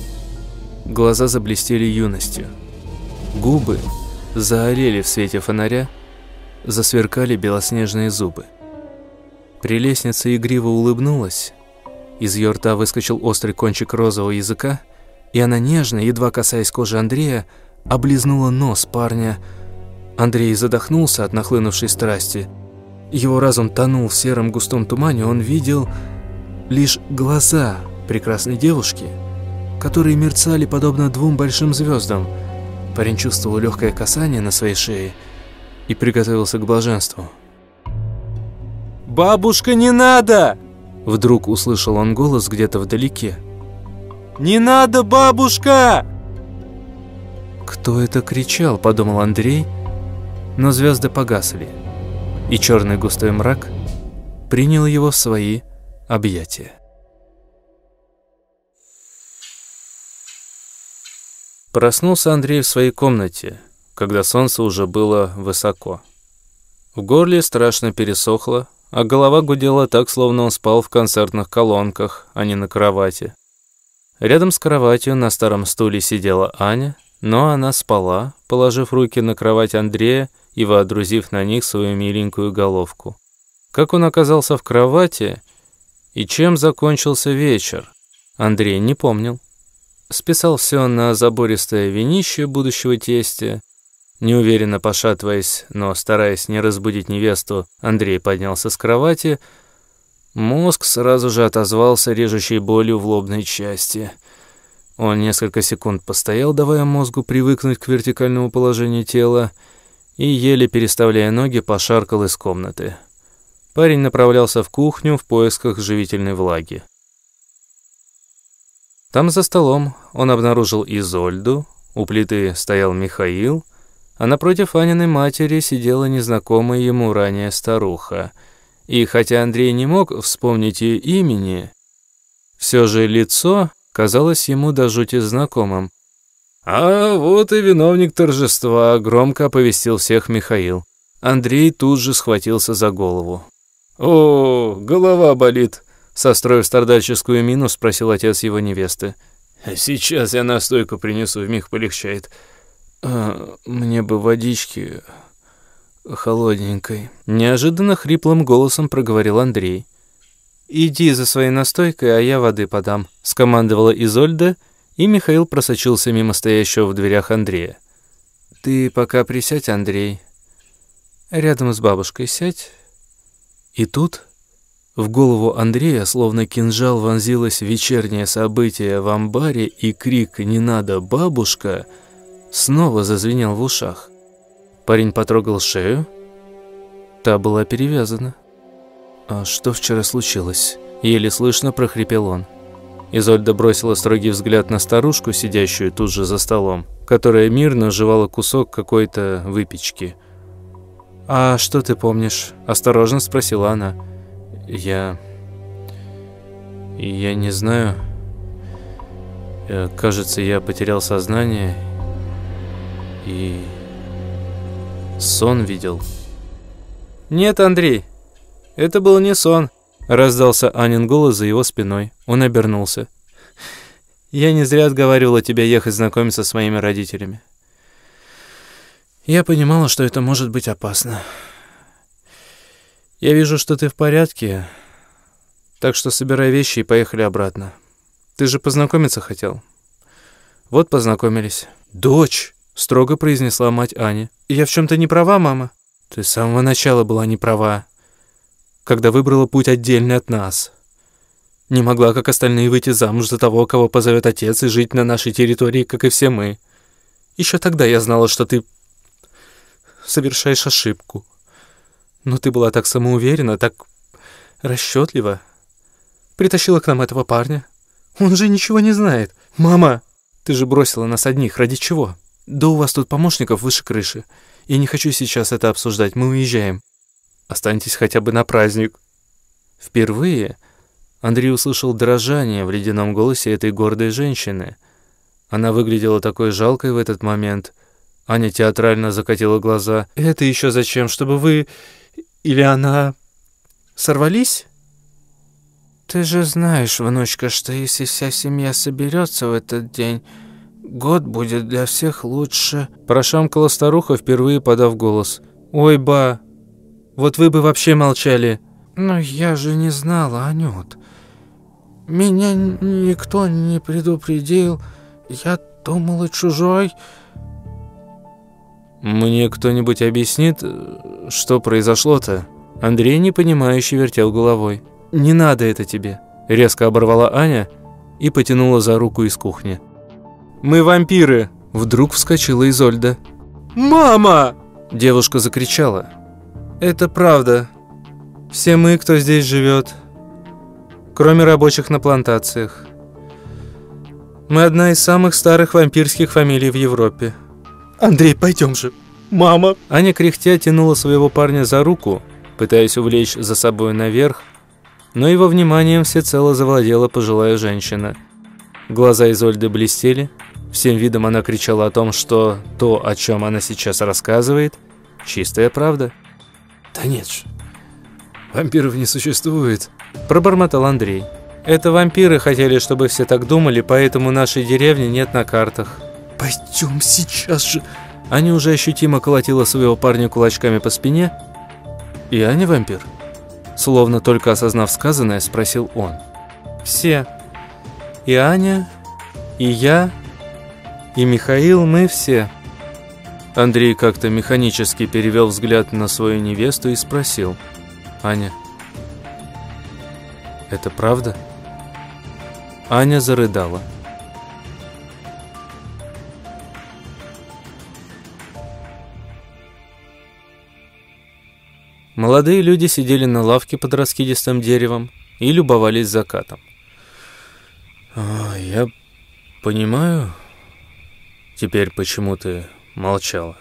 глаза заблестели юностью. Губы заолели в свете фонаря, засверкали белоснежные зубы. Прелестница игриво улыбнулась, из ее рта выскочил острый кончик розового языка, и она нежно, едва касаясь кожи Андрея, облизнула нос парня, Андрей задохнулся от нахлынувшей страсти. Его разум тонул в сером густом тумане, он видел лишь глаза прекрасной девушки, которые мерцали подобно двум большим звездам. Парень чувствовал легкое касание на своей шее и приготовился к блаженству. «Бабушка, не надо!» Вдруг услышал он голос где-то вдалеке. «Не надо, бабушка!» «Кто это кричал?» – подумал Андрей – но звезды погасли, и черный густой мрак принял его в свои объятия. Проснулся Андрей в своей комнате, когда солнце уже было высоко. В горле страшно пересохло, а голова гудела так, словно он спал в концертных колонках, а не на кровати. Рядом с кроватью на старом стуле сидела Аня, но она спала, положив руки на кровать Андрея и водрузив на них свою миленькую головку. Как он оказался в кровати и чем закончился вечер, Андрей не помнил. Списал все на забористое винище будущего тестя. Неуверенно пошатываясь, но стараясь не разбудить невесту, Андрей поднялся с кровати. Мозг сразу же отозвался режущей болью в лобной части. Он несколько секунд постоял, давая мозгу привыкнуть к вертикальному положению тела, и, еле переставляя ноги, пошаркал из комнаты. Парень направлялся в кухню в поисках живительной влаги. Там за столом он обнаружил Изольду, у плиты стоял Михаил, а напротив Аниной матери сидела незнакомая ему ранее старуха. И хотя Андрей не мог вспомнить ее имени, все же лицо казалось ему до жути знакомым. «А вот и виновник торжества», — громко оповестил всех Михаил. Андрей тут же схватился за голову. «О, голова болит», — состроив страдальческую мину, спросил отец его невесты. «Сейчас я настойку принесу, вмиг полегчает». А, «Мне бы водички холодненькой», — неожиданно хриплым голосом проговорил Андрей. «Иди за своей настойкой, а я воды подам», — скомандовала Изольда, и Михаил просочился мимо стоящего в дверях Андрея. «Ты пока присядь, Андрей. Рядом с бабушкой сядь». И тут в голову Андрея словно кинжал вонзилось вечернее событие в амбаре, и крик «Не надо, бабушка!» снова зазвенел в ушах. Парень потрогал шею. Та была перевязана. «А что вчера случилось?» Еле слышно прохрипел он. Изольда бросила строгий взгляд на старушку, сидящую тут же за столом, которая мирно жевала кусок какой-то выпечки. «А что ты помнишь?» – осторожно спросила она. «Я... я не знаю. Э, кажется, я потерял сознание и... сон видел». «Нет, Андрей, это был не сон», — раздался Анин голос за его спиной. Он обернулся. «Я не зря отговаривала тебя ехать знакомиться с моими родителями. Я понимала, что это может быть опасно. Я вижу, что ты в порядке, так что собирай вещи и поехали обратно. Ты же познакомиться хотел. Вот познакомились. Дочь, строго произнесла мать Ани. Я в чем-то не права, мама? Ты с самого начала была не права когда выбрала путь отдельный от нас. Не могла, как остальные, выйти замуж за того, кого позовет отец, и жить на нашей территории, как и все мы. Еще тогда я знала, что ты совершаешь ошибку. Но ты была так самоуверена, так расчетлива. Притащила к нам этого парня. Он же ничего не знает. Мама, ты же бросила нас одних. Ради чего? Да у вас тут помощников выше крыши. Я не хочу сейчас это обсуждать. Мы уезжаем. Останьтесь хотя бы на праздник». Впервые Андрей услышал дрожание в ледяном голосе этой гордой женщины. Она выглядела такой жалкой в этот момент. Аня театрально закатила глаза. «Это еще зачем? Чтобы вы или она сорвались?» «Ты же знаешь, внучка, что если вся семья соберется в этот день, год будет для всех лучше», прошамкала старуха, впервые подав голос. «Ой, ба, вот вы бы вообще молчали. Но я же не знала, Анют. Меня никто не предупредил. Я думала, чужой. Мне кто-нибудь объяснит, что произошло-то? Андрей непонимающе вертел головой. «Не надо это тебе», — резко оборвала Аня и потянула за руку из кухни. «Мы вампиры!» — вдруг вскочила Изольда. «Мама!» — девушка закричала. Это правда. Все мы, кто здесь живет, кроме рабочих на плантациях. Мы одна из самых старых вампирских фамилий в Европе. Андрей, пойдем же. Мама. Аня кряхтя тянула своего парня за руку, пытаясь увлечь за собой наверх, но его вниманием всецело завладела пожилая женщина. Глаза Изольды блестели, всем видом она кричала о том, что то, о чем она сейчас рассказывает, чистая правда. «Да нет же, вампиров не существует», – пробормотал Андрей. «Это вампиры хотели, чтобы все так думали, поэтому нашей деревни нет на картах». «Пойдем сейчас же!» Аня уже ощутимо колотила своего парня кулачками по спине. «И Аня вампир?» Словно только осознав сказанное, спросил он. «Все. И Аня, и я, и Михаил, мы все». Андрей как-то механически перевел взгляд на свою невесту и спросил. «Аня, это правда?» Аня зарыдала. Молодые люди сидели на лавке под раскидистым деревом и любовались закатом. А, я понимаю теперь, почему ты молчала.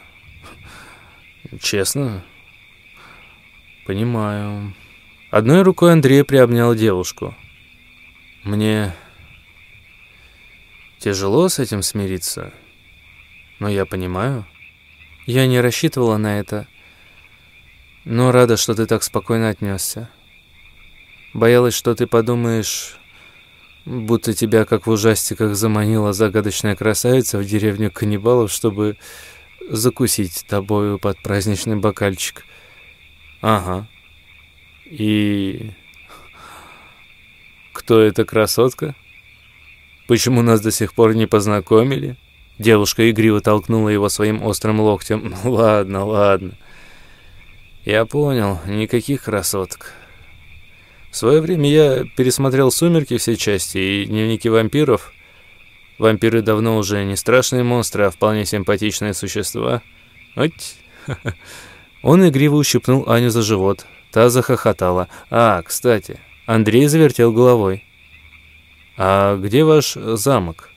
Честно? Понимаю. Одной рукой Андрей приобнял девушку. Мне тяжело с этим смириться, но я понимаю. Я не рассчитывала на это, но рада, что ты так спокойно отнесся. Боялась, что ты подумаешь, будто тебя, как в ужастиках, заманила загадочная красавица в деревню каннибалов, чтобы закусить тобою под праздничный бокальчик. Ага. И... Кто эта красотка? Почему нас до сих пор не познакомили? Девушка игриво толкнула его своим острым локтем. (laughs) Ну ладно, ладно. Я понял, никаких красоток. В свое время я пересмотрел «Сумерки» все части и «Дневники вампиров». Вампиры давно уже не страшные монстры, а вполне симпатичные существа. Ать. (laughs) Он игриво ущипнул Аню за живот. Та захохотала. А, кстати, Андрей завертел головой. «А где ваш замок?»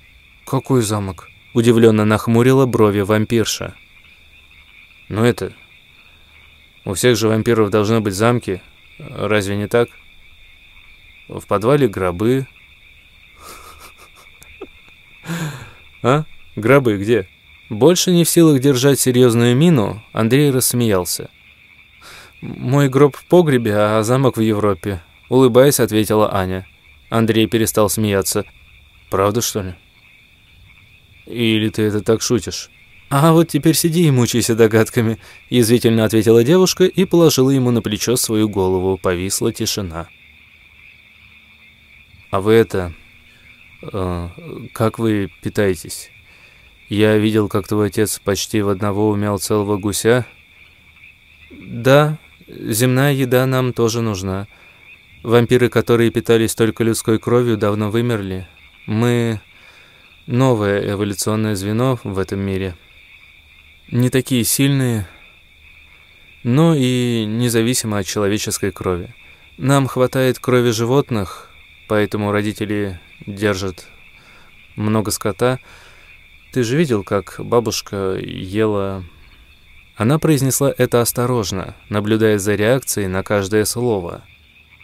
«Какой замок?» Удивленно нахмурила брови вампирша. «Ну это... У всех же вампиров должны быть замки. Разве не так?» В подвале гробы. А? Гробы где? Больше не в силах держать серьезную мину, Андрей рассмеялся. «Мой гроб в погребе, а замок в Европе», — улыбаясь, ответила Аня. Андрей перестал смеяться. «Правда, что ли?» «Или ты это так шутишь?» «А вот теперь сиди и мучайся догадками», — язвительно ответила девушка и положила ему на плечо свою голову. Повисла тишина. А вы это... Э, как вы питаетесь? Я видел, как твой отец почти в одного умел целого гуся. Да, земная еда нам тоже нужна. Вампиры, которые питались только людской кровью, давно вымерли. Мы новое эволюционное звено в этом мире. Не такие сильные, но и независимо от человеческой крови. Нам хватает крови животных, поэтому родители держат много скота. Ты же видел, как бабушка ела... Она произнесла это осторожно, наблюдая за реакцией на каждое слово.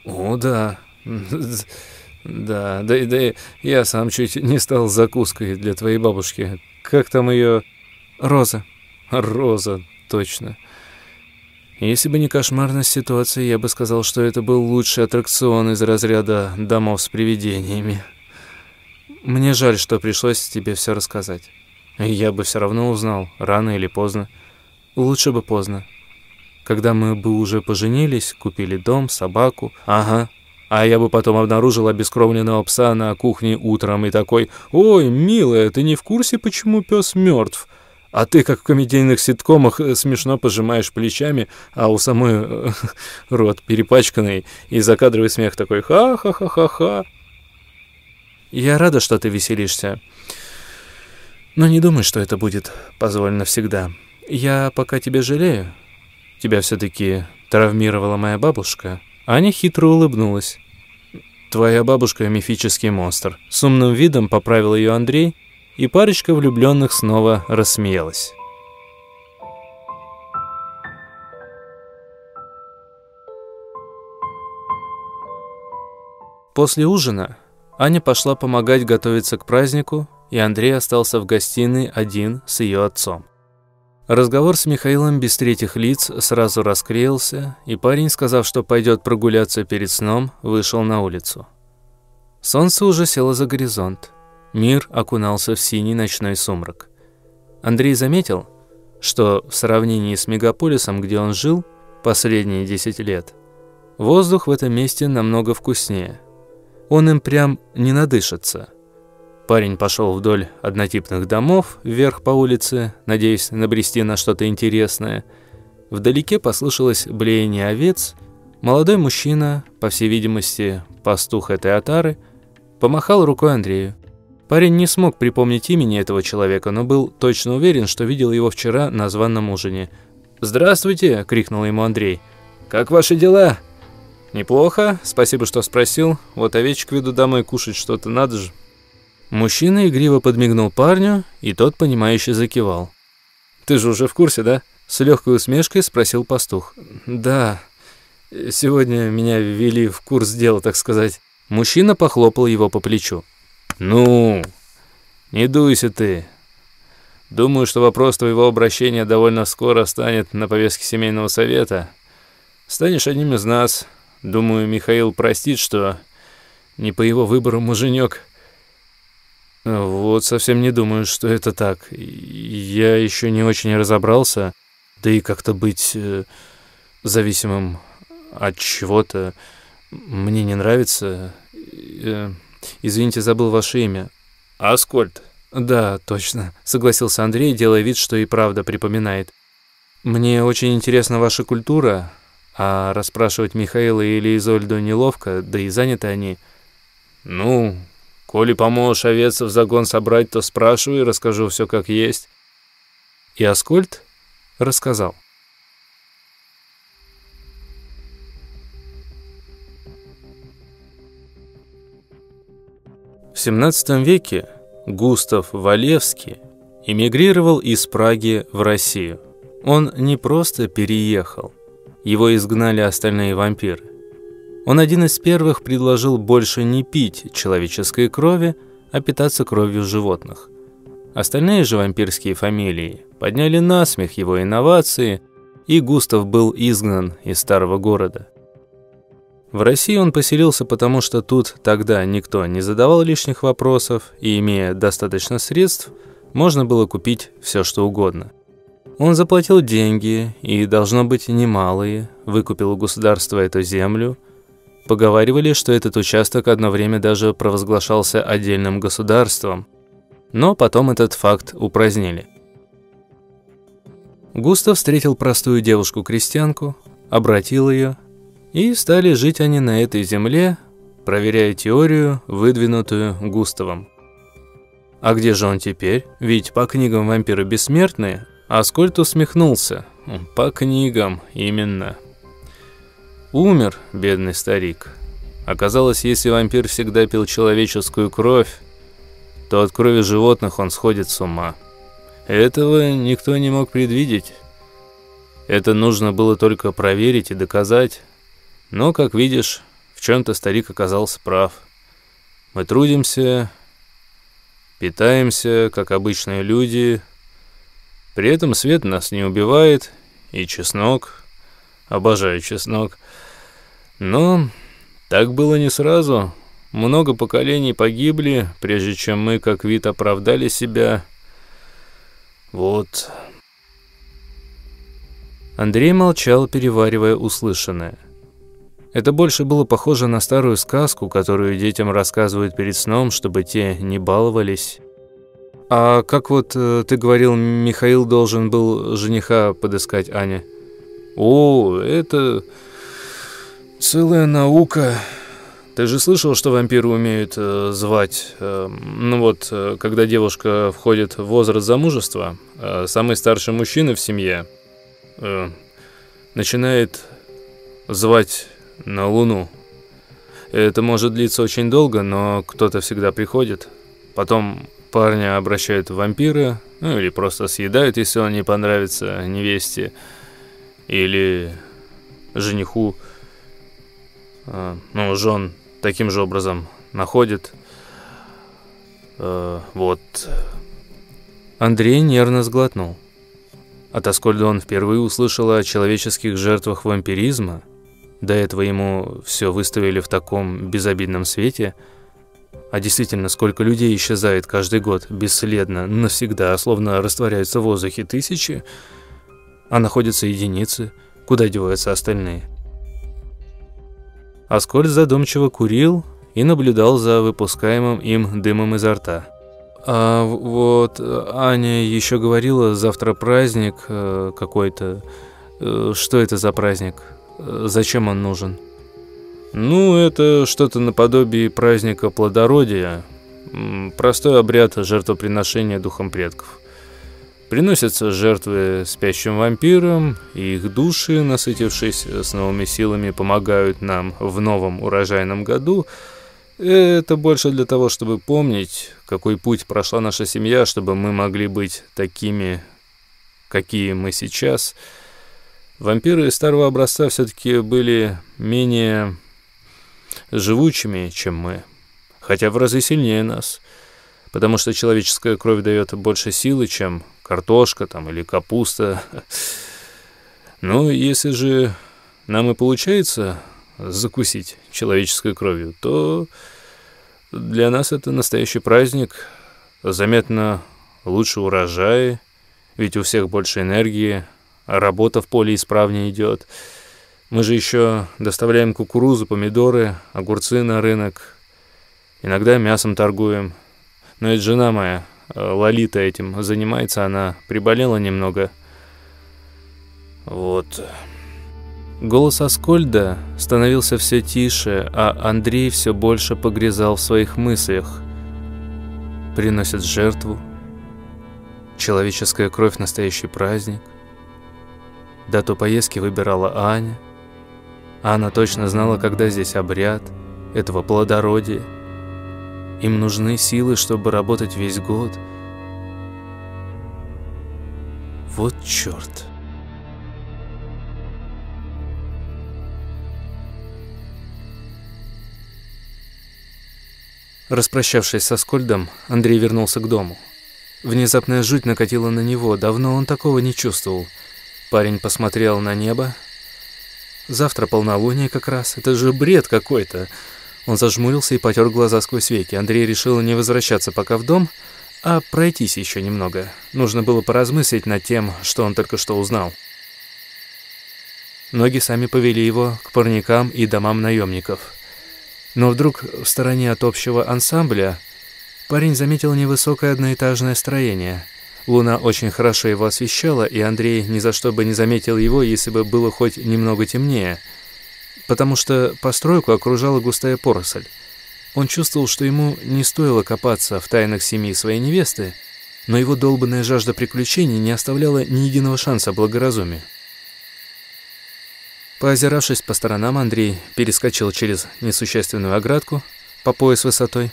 «О, да, да, да, да, я сам чуть не стал закуской для твоей бабушки. Как там ее? Роза. Роза, точно. Если бы не кошмарная ситуация, я бы сказал, что это был лучший аттракцион из разряда домов с привидениями. Мне жаль, что пришлось тебе все рассказать. Я бы все равно узнал, рано или поздно. Лучше бы поздно. Когда мы бы уже поженились, купили дом, собаку. Ага. А я бы потом обнаружил обескровленного пса на кухне утром и такой, «Ой, милая, ты не в курсе, почему пес мертв?» А ты, как в комедийных ситкомах, э, смешно пожимаешь плечами, а у самой э, (laughs) рот перепачканный, и закадровый смех такой «ха-ха-ха-ха-ха». Я рада, что ты веселишься. Но не думай, что это будет позволено всегда. Я пока тебя жалею. Тебя все-таки травмировала моя бабушка. Аня хитро улыбнулась. Твоя бабушка — мифический монстр. С умным видом поправил ее Андрей, и парочка влюбленных снова рассмеялась. После ужина Аня пошла помогать готовиться к празднику, и Андрей остался в гостиной один с ее отцом. Разговор с Михаилом без третьих лиц сразу расклеился, и парень, сказав, что пойдет прогуляться перед сном, вышел на улицу. Солнце уже село за горизонт. Мир окунался в синий ночной сумрак. Андрей заметил, что в сравнении с мегаполисом, где он жил последние 10 лет, воздух в этом месте намного вкуснее. Он им прям не надышится. Парень пошел вдоль однотипных домов вверх по улице, надеясь набрести на что-то интересное. Вдалеке послышалось блеяние овец. Молодой мужчина, по всей видимости, пастух этой отары, помахал рукой Андрею. Парень не смог припомнить имени этого человека, но был точно уверен, что видел его вчера на званном ужине. «Здравствуйте!» – крикнул ему Андрей. «Как ваши дела?» «Неплохо. Спасибо, что спросил. Вот овечек веду домой кушать что-то надо же». Мужчина игриво подмигнул парню, и тот, понимающе закивал. «Ты же уже в курсе, да?» С легкой усмешкой спросил пастух. «Да, сегодня меня ввели в курс дела, так сказать». Мужчина похлопал его по плечу. «Ну, не дуйся ты. Думаю, что вопрос твоего обращения довольно скоро станет на повестке семейного совета. Станешь одним из нас. Думаю, Михаил простит, что не по его выбору муженек. Вот совсем не думаю, что это так. Я еще не очень разобрался. Да и как-то быть э, зависимым от чего-то мне не нравится. Э, извините, забыл ваше имя. Аскольд. Да, точно, согласился Андрей, делая вид, что и правда припоминает. Мне очень интересна ваша культура, а расспрашивать Михаила или Изольду неловко, да и заняты они. Ну, коли поможешь овец в загон собрать, то спрашивай, расскажу все как есть. И Аскольд рассказал. В XVII веке Густав Валевский эмигрировал из Праги в Россию. Он не просто переехал, его изгнали остальные вампиры. Он один из первых предложил больше не пить человеческой крови, а питаться кровью животных. Остальные же вампирские фамилии подняли насмех его инновации, и Густав был изгнан из старого города. В России он поселился потому, что тут тогда никто не задавал лишних вопросов, и, имея достаточно средств, можно было купить все, что угодно. Он заплатил деньги, и, должно быть, немалые, выкупил у государства эту землю. Поговаривали, что этот участок одно время даже провозглашался отдельным государством, но потом этот факт упразднили. Густав встретил простую девушку-крестьянку, обратил ее и стали жить они на этой земле, проверяя теорию, выдвинутую Густавом. А где же он теперь? Ведь по книгам вампиры бессмертные. Аскольд усмехнулся. По книгам, именно. Умер бедный старик. Оказалось, если вампир всегда пил человеческую кровь, то от крови животных он сходит с ума. Этого никто не мог предвидеть. Это нужно было только проверить и доказать, но, как видишь, в чем-то старик оказался прав. Мы трудимся, питаемся, как обычные люди. При этом свет нас не убивает, и чеснок. Обожаю чеснок. Но так было не сразу. Много поколений погибли, прежде чем мы, как вид, оправдали себя. Вот. Андрей молчал, переваривая услышанное. Это больше было похоже на старую сказку, которую детям рассказывают перед сном, чтобы те не баловались. «А как вот э, ты говорил, Михаил должен был жениха подыскать Аня?» «О, это целая наука. Ты же слышал, что вампиры умеют э, звать? Э, ну вот, э, когда девушка входит в возраст замужества, э, самый старший мужчина в семье э, начинает звать на Луну. Это может длиться очень долго, но кто-то всегда приходит. Потом парня обращают в вампира, ну или просто съедают, если он не понравится невесте, или жениху. А, ну, жен таким же образом находит. А, вот. Андрей нервно сглотнул. От Аскольда он впервые услышал о человеческих жертвах вампиризма – до этого ему все выставили в таком безобидном свете. А действительно, сколько людей исчезает каждый год бесследно, навсегда, словно растворяются в воздухе тысячи, а находятся единицы, куда деваются остальные. Аскольд задумчиво курил и наблюдал за выпускаемым им дымом изо рта. «А вот Аня еще говорила, завтра праздник э, какой-то. Э, что это за праздник?» Зачем он нужен? Ну, это что-то наподобие праздника плодородия. Простой обряд жертвоприношения духом предков. Приносятся жертвы спящим вампирам, и их души, насытившись с новыми силами, помогают нам в новом урожайном году Это больше для того, чтобы помнить, какой путь прошла наша семья, чтобы мы могли быть такими, какие мы сейчас. Вампиры старого образца все-таки были менее живучими, чем мы, хотя в разы сильнее нас, потому что человеческая кровь дает больше силы, чем картошка там или капуста. (laughs) Ну, если же нам и получается закусить человеческой кровью, то для нас это настоящий праздник, заметно лучше урожаи, ведь у всех больше энергии, работа в поле исправнее идет. Мы же еще доставляем кукурузу, помидоры, огурцы на рынок. Иногда мясом торгуем. Но это жена моя, э, Лолита, этим занимается. Она приболела немного. Вот. Голос Аскольда становился все тише, а Андрей все больше погрязал в своих мыслях. Приносят жертву. Человеческая кровь – настоящий праздник. Дату поездки выбирала Аня. Анна точно знала, когда здесь обряд этого плодородия. Им нужны силы, чтобы работать весь год. Вот черт. Распрощавшись со Скольдом, Андрей вернулся к дому. Внезапная жуть накатила на него, давно он такого не чувствовал. Парень посмотрел на небо. Завтра полнолуние как раз, это же бред какой-то. Он зажмурился и потер глаза сквозь веки. Андрей решил не возвращаться пока в дом, а пройтись еще немного. Нужно было поразмыслить над тем, что он только что узнал. Ноги сами повели его к парникам и домам наемников. Но вдруг в стороне от общего ансамбля парень заметил невысокое одноэтажное строение – Луна очень хорошо его освещала, и Андрей ни за что бы не заметил его, если бы было хоть немного темнее, потому что постройку окружала густая поросль. Он чувствовал, что ему не стоило копаться в тайнах семьи своей невесты, но его долбанная жажда приключений не оставляла ни единого шанса благоразумию. Поозиравшись по сторонам, Андрей перескочил через несущественную оградку по пояс высотой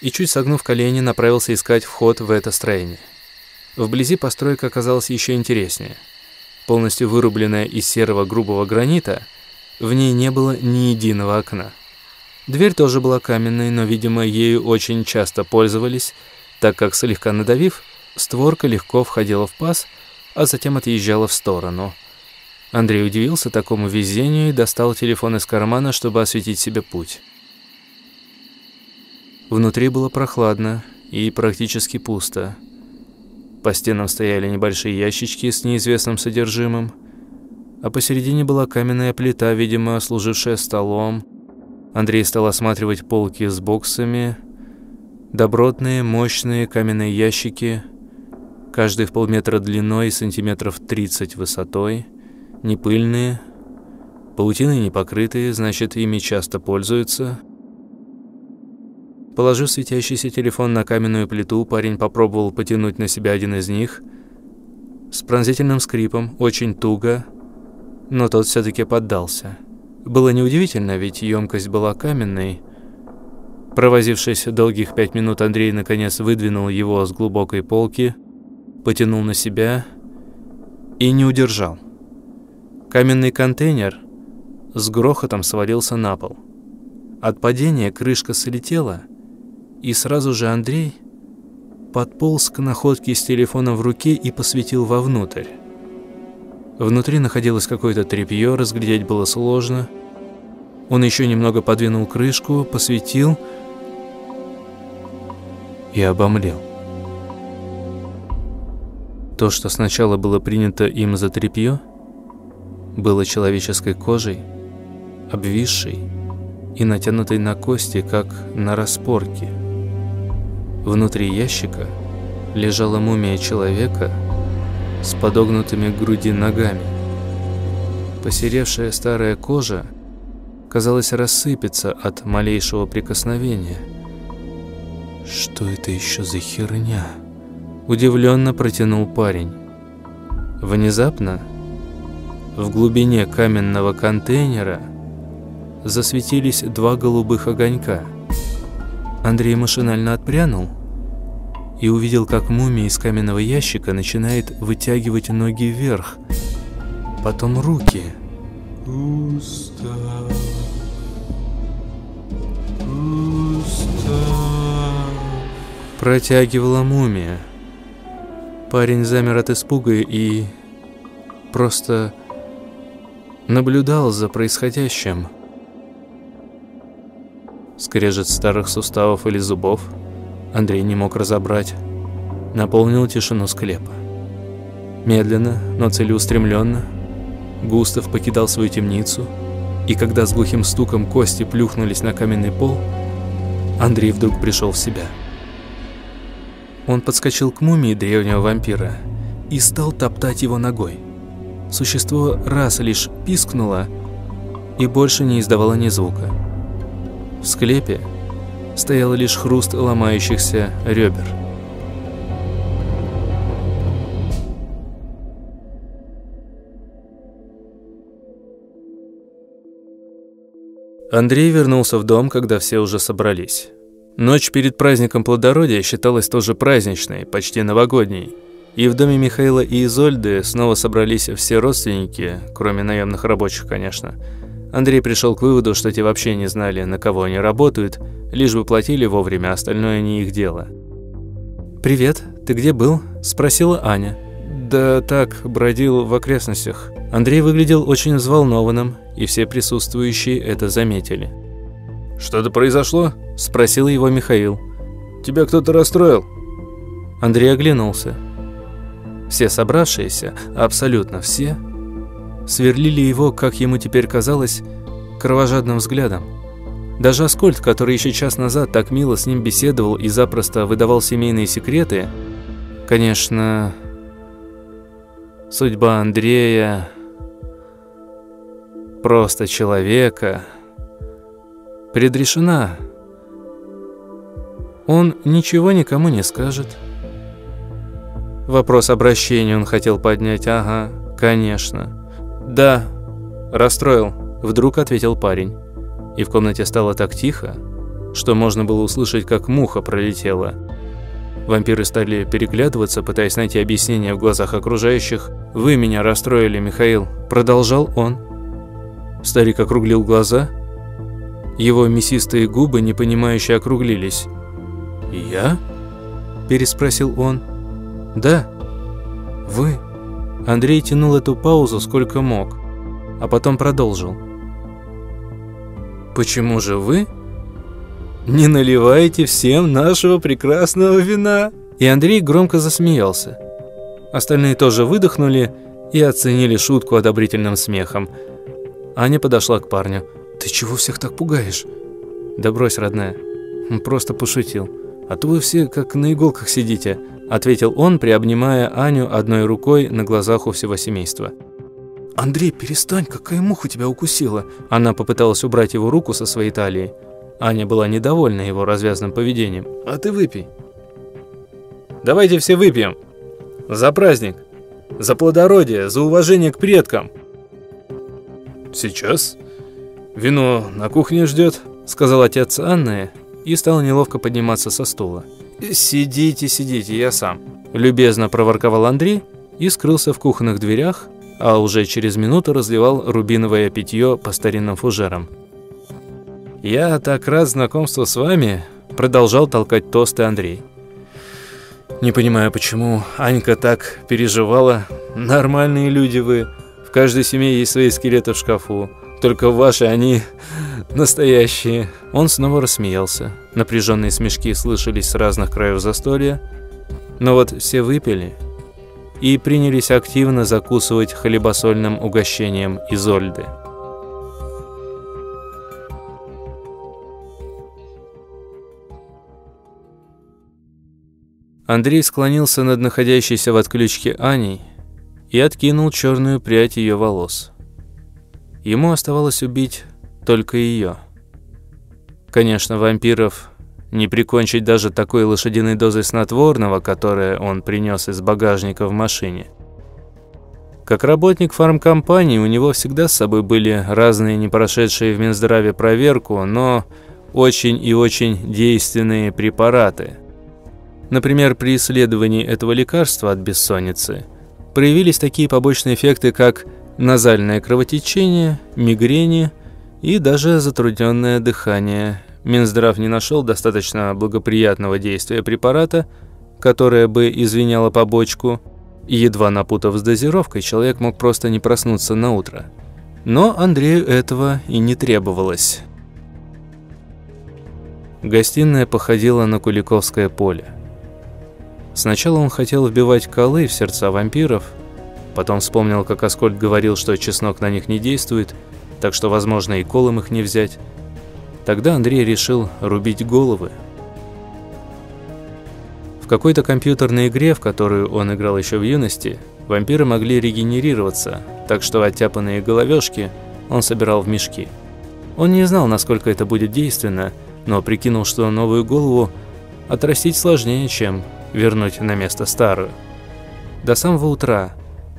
и, чуть согнув колени, направился искать вход в это строение. Вблизи постройка оказалась еще интереснее. Полностью вырубленная из серого грубого гранита, в ней не было ни единого окна. Дверь тоже была каменной, но, видимо, ею очень часто пользовались, так как, слегка надавив, створка легко входила в паз, а затем отъезжала в сторону. Андрей удивился такому везению и достал телефон из кармана, чтобы осветить себе путь. Внутри было прохладно и практически пусто. По стенам стояли небольшие ящички с неизвестным содержимым, а посередине была каменная плита, видимо, служившая столом. Андрей стал осматривать полки с боксами, добротные, мощные каменные ящики, каждый в полметра длиной и сантиметров 30 высотой, не пыльные, паутиной не покрытые, значит, ими часто пользуются – Положив светящийся телефон на каменную плиту, парень попробовал потянуть на себя один из них. С пронзительным скрипом, очень туго, но тот все-таки поддался. Было неудивительно, ведь емкость была каменной. Провозившись долгих пять минут, Андрей наконец выдвинул его с глубокой полки, потянул на себя и не удержал. Каменный контейнер с грохотом свалился на пол. От падения крышка слетела – и сразу же Андрей подполз к находке с телефоном в руке и посветил вовнутрь. Внутри находилось какое-то тряпье, разглядеть было сложно. Он еще немного подвинул крышку, посветил и обомлел. То, что сначала было принято им за тряпье, было человеческой кожей, обвисшей и натянутой на кости, как на распорке. Внутри ящика лежала мумия человека с подогнутыми к груди ногами. Посеревшая старая кожа, казалось, рассыпется от малейшего прикосновения. «Что это еще за херня?» Удивленно протянул парень. Внезапно в глубине каменного контейнера засветились два голубых огонька – Андрей машинально отпрянул и увидел, как мумия из каменного ящика начинает вытягивать ноги вверх, потом руки. Устав. Устав. Протягивала мумия. Парень замер от испуга и просто наблюдал за происходящим. Скрежет старых суставов или зубов Андрей не мог разобрать. Наполнил тишину склепа. Медленно, но целеустремленно Густав покидал свою темницу, и когда с глухим стуком кости плюхнулись на каменный пол, Андрей вдруг пришел в себя. Он подскочил к мумии древнего вампира и стал топтать его ногой. Существо раз лишь пискнуло и больше не издавало ни звука. В склепе стоял лишь хруст ломающихся ребер. Андрей вернулся в дом, когда все уже собрались. Ночь перед праздником плодородия считалась тоже праздничной, почти новогодней. И в доме Михаила и Изольды снова собрались все родственники, кроме наемных рабочих, конечно – Андрей пришел к выводу, что те вообще не знали, на кого они работают, лишь бы платили вовремя, остальное не их дело. «Привет, ты где был?» – спросила Аня. «Да так, бродил в окрестностях». Андрей выглядел очень взволнованным, и все присутствующие это заметили. «Что-то произошло?» – спросил его Михаил. «Тебя кто-то расстроил?» Андрей оглянулся. Все собравшиеся, абсолютно все – сверлили его, как ему теперь казалось, кровожадным взглядом. Даже Аскольд, который еще час назад так мило с ним беседовал и запросто выдавал семейные секреты, конечно, судьба Андрея, просто человека, предрешена. Он ничего никому не скажет. Вопрос обращения он хотел поднять, ага, конечно. «Да, расстроил», – вдруг ответил парень. И в комнате стало так тихо, что можно было услышать, как муха пролетела. Вампиры стали переглядываться, пытаясь найти объяснение в глазах окружающих. «Вы меня расстроили, Михаил», – продолжал он. Старик округлил глаза. Его мясистые губы, непонимающе округлились. «Я?» – переспросил он. «Да, вы». Андрей тянул эту паузу сколько мог, а потом продолжил. «Почему же вы не наливаете всем нашего прекрасного вина?» И Андрей громко засмеялся. Остальные тоже выдохнули и оценили шутку одобрительным смехом. Аня подошла к парню. «Ты чего всех так пугаешь?» «Да брось, родная. Просто пошутил. А то вы все как на иголках сидите ответил он, приобнимая Аню одной рукой на глазах у всего семейства. «Андрей, перестань, какая муха тебя укусила?» Она попыталась убрать его руку со своей талии. Аня была недовольна его развязным поведением. «А ты выпей». «Давайте все выпьем. За праздник. За плодородие, за уважение к предкам». «Сейчас? Вино на кухне ждет», — сказал отец Анны и стал неловко подниматься со стула. «Сидите, сидите, я сам», – любезно проворковал Андрей и скрылся в кухонных дверях, а уже через минуту разливал рубиновое питье по старинным фужерам. «Я так рад знакомству с вами», – продолжал толкать тосты Андрей. «Не понимаю, почему Анька так переживала. Нормальные люди вы. В каждой семье есть свои скелеты в шкафу. Только ваши они настоящие». Он снова рассмеялся. Напряженные смешки слышались с разных краев застолья. Но вот все выпили и принялись активно закусывать хлебосольным угощением Изольды. Андрей склонился над находящейся в отключке Аней и откинул черную прядь ее волос. Ему оставалось убить только ее. Конечно, вампиров не прикончить даже такой лошадиной дозой снотворного, которое он принес из багажника в машине. Как работник фармкомпании у него всегда с собой были разные не прошедшие в Минздраве проверку, но очень и очень действенные препараты. Например, при исследовании этого лекарства от бессонницы проявились такие побочные эффекты, как назальное кровотечение, мигрени и даже затрудненное дыхание. Минздрав не нашел достаточно благоприятного действия препарата, которое бы извиняло побочку, едва напутав с дозировкой, человек мог просто не проснуться на утро. Но Андрею этого и не требовалось. Гостиная походила на Куликовское поле. Сначала он хотел вбивать колы в сердца вампиров, потом вспомнил, как Аскольд говорил, что чеснок на них не действует, так что, возможно, и колом их не взять. Тогда Андрей решил рубить головы. В какой-то компьютерной игре, в которую он играл еще в юности, вампиры могли регенерироваться, так что оттяпанные головешки он собирал в мешки. Он не знал, насколько это будет действенно, но прикинул, что новую голову отрастить сложнее, чем вернуть на место старую. До самого утра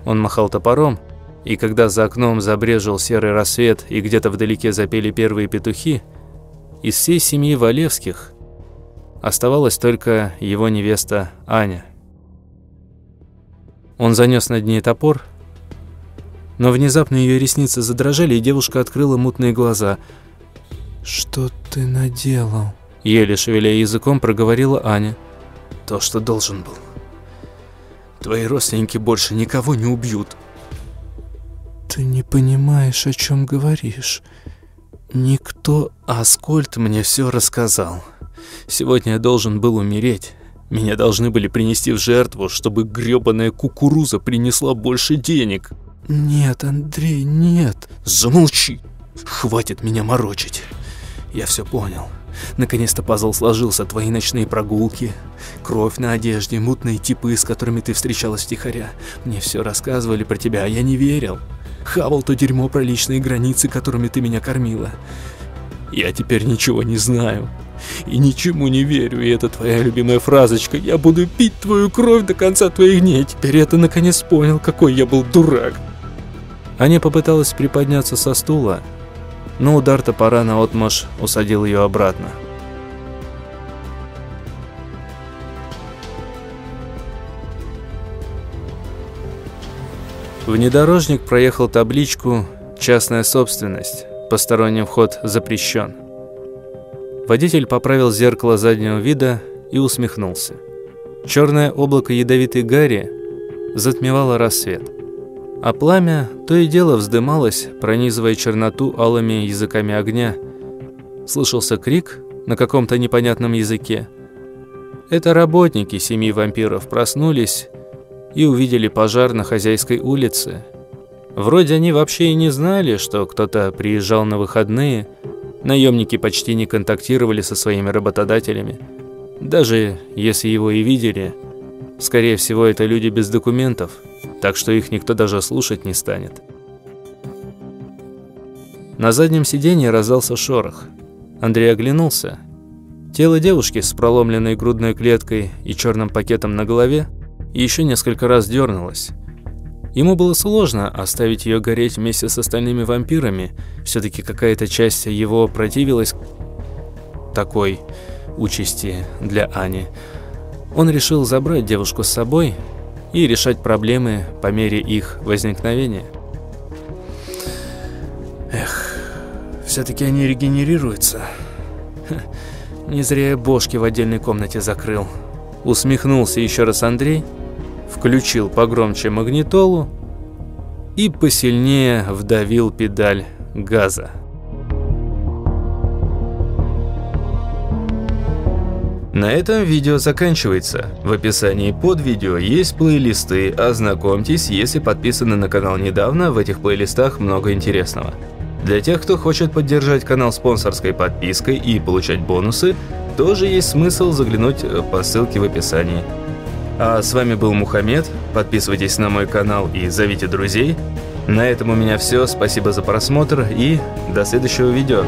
он махал топором, и когда за окном забрежил серый рассвет и где-то вдалеке запели первые петухи, из всей семьи Валевских оставалась только его невеста Аня. Он занес над ней топор, но внезапно ее ресницы задрожали, и девушка открыла мутные глаза. «Что ты наделал?» Еле шевеля языком проговорила Аня. То, что должен был. Твои родственники больше никого не убьют. Ты не понимаешь, о чем говоришь. Никто... Аскольд мне все рассказал. Сегодня я должен был умереть. Меня должны были принести в жертву, чтобы грёбаная кукуруза принесла больше денег. Нет, Андрей, нет. Замолчи. Хватит меня морочить. Я все понял. Наконец-то пазл сложился, твои ночные прогулки, кровь на одежде, мутные типы, с которыми ты встречалась втихаря. Мне все рассказывали про тебя, а я не верил. Хавал то дерьмо про личные границы, которыми ты меня кормила. Я теперь ничего не знаю. И ничему не верю, и это твоя любимая фразочка «Я буду пить твою кровь до конца твоих дней». Теперь я-то наконец понял, какой я был дурак. Аня попыталась приподняться со стула, но удар топора на отмаш усадил ее обратно. Внедорожник проехал табличку «Частная собственность. Посторонний вход запрещен». Водитель поправил зеркало заднего вида и усмехнулся. Черное облако ядовитой гари затмевало рассвет а пламя то и дело вздымалось, пронизывая черноту алыми языками огня. Слышался крик на каком-то непонятном языке. Это работники семьи вампиров проснулись и увидели пожар на хозяйской улице. Вроде они вообще и не знали, что кто-то приезжал на выходные, наемники почти не контактировали со своими работодателями. Даже если его и видели, скорее всего, это люди без документов – так что их никто даже слушать не станет. На заднем сиденье раздался шорох. Андрей оглянулся. Тело девушки с проломленной грудной клеткой и черным пакетом на голове еще несколько раз дернулось. Ему было сложно оставить ее гореть вместе с остальными вампирами. Все-таки какая-то часть его противилась такой участи для Ани. Он решил забрать девушку с собой и решать проблемы по мере их возникновения. Эх, все-таки они регенерируются. (laughs) Не зря я бошки в отдельной комнате закрыл. Усмехнулся еще раз Андрей, включил погромче магнитолу и посильнее вдавил педаль газа. На этом видео заканчивается. В описании под видео есть плейлисты, ознакомьтесь, если подписаны на канал недавно, в этих плейлистах много интересного. Для тех, кто хочет поддержать канал спонсорской подпиской и получать бонусы, тоже есть смысл заглянуть э, по ссылке в описании. А с вами был Мухаммед, подписывайтесь на мой канал и зовите друзей. На этом у меня все, спасибо за просмотр и до следующего видео.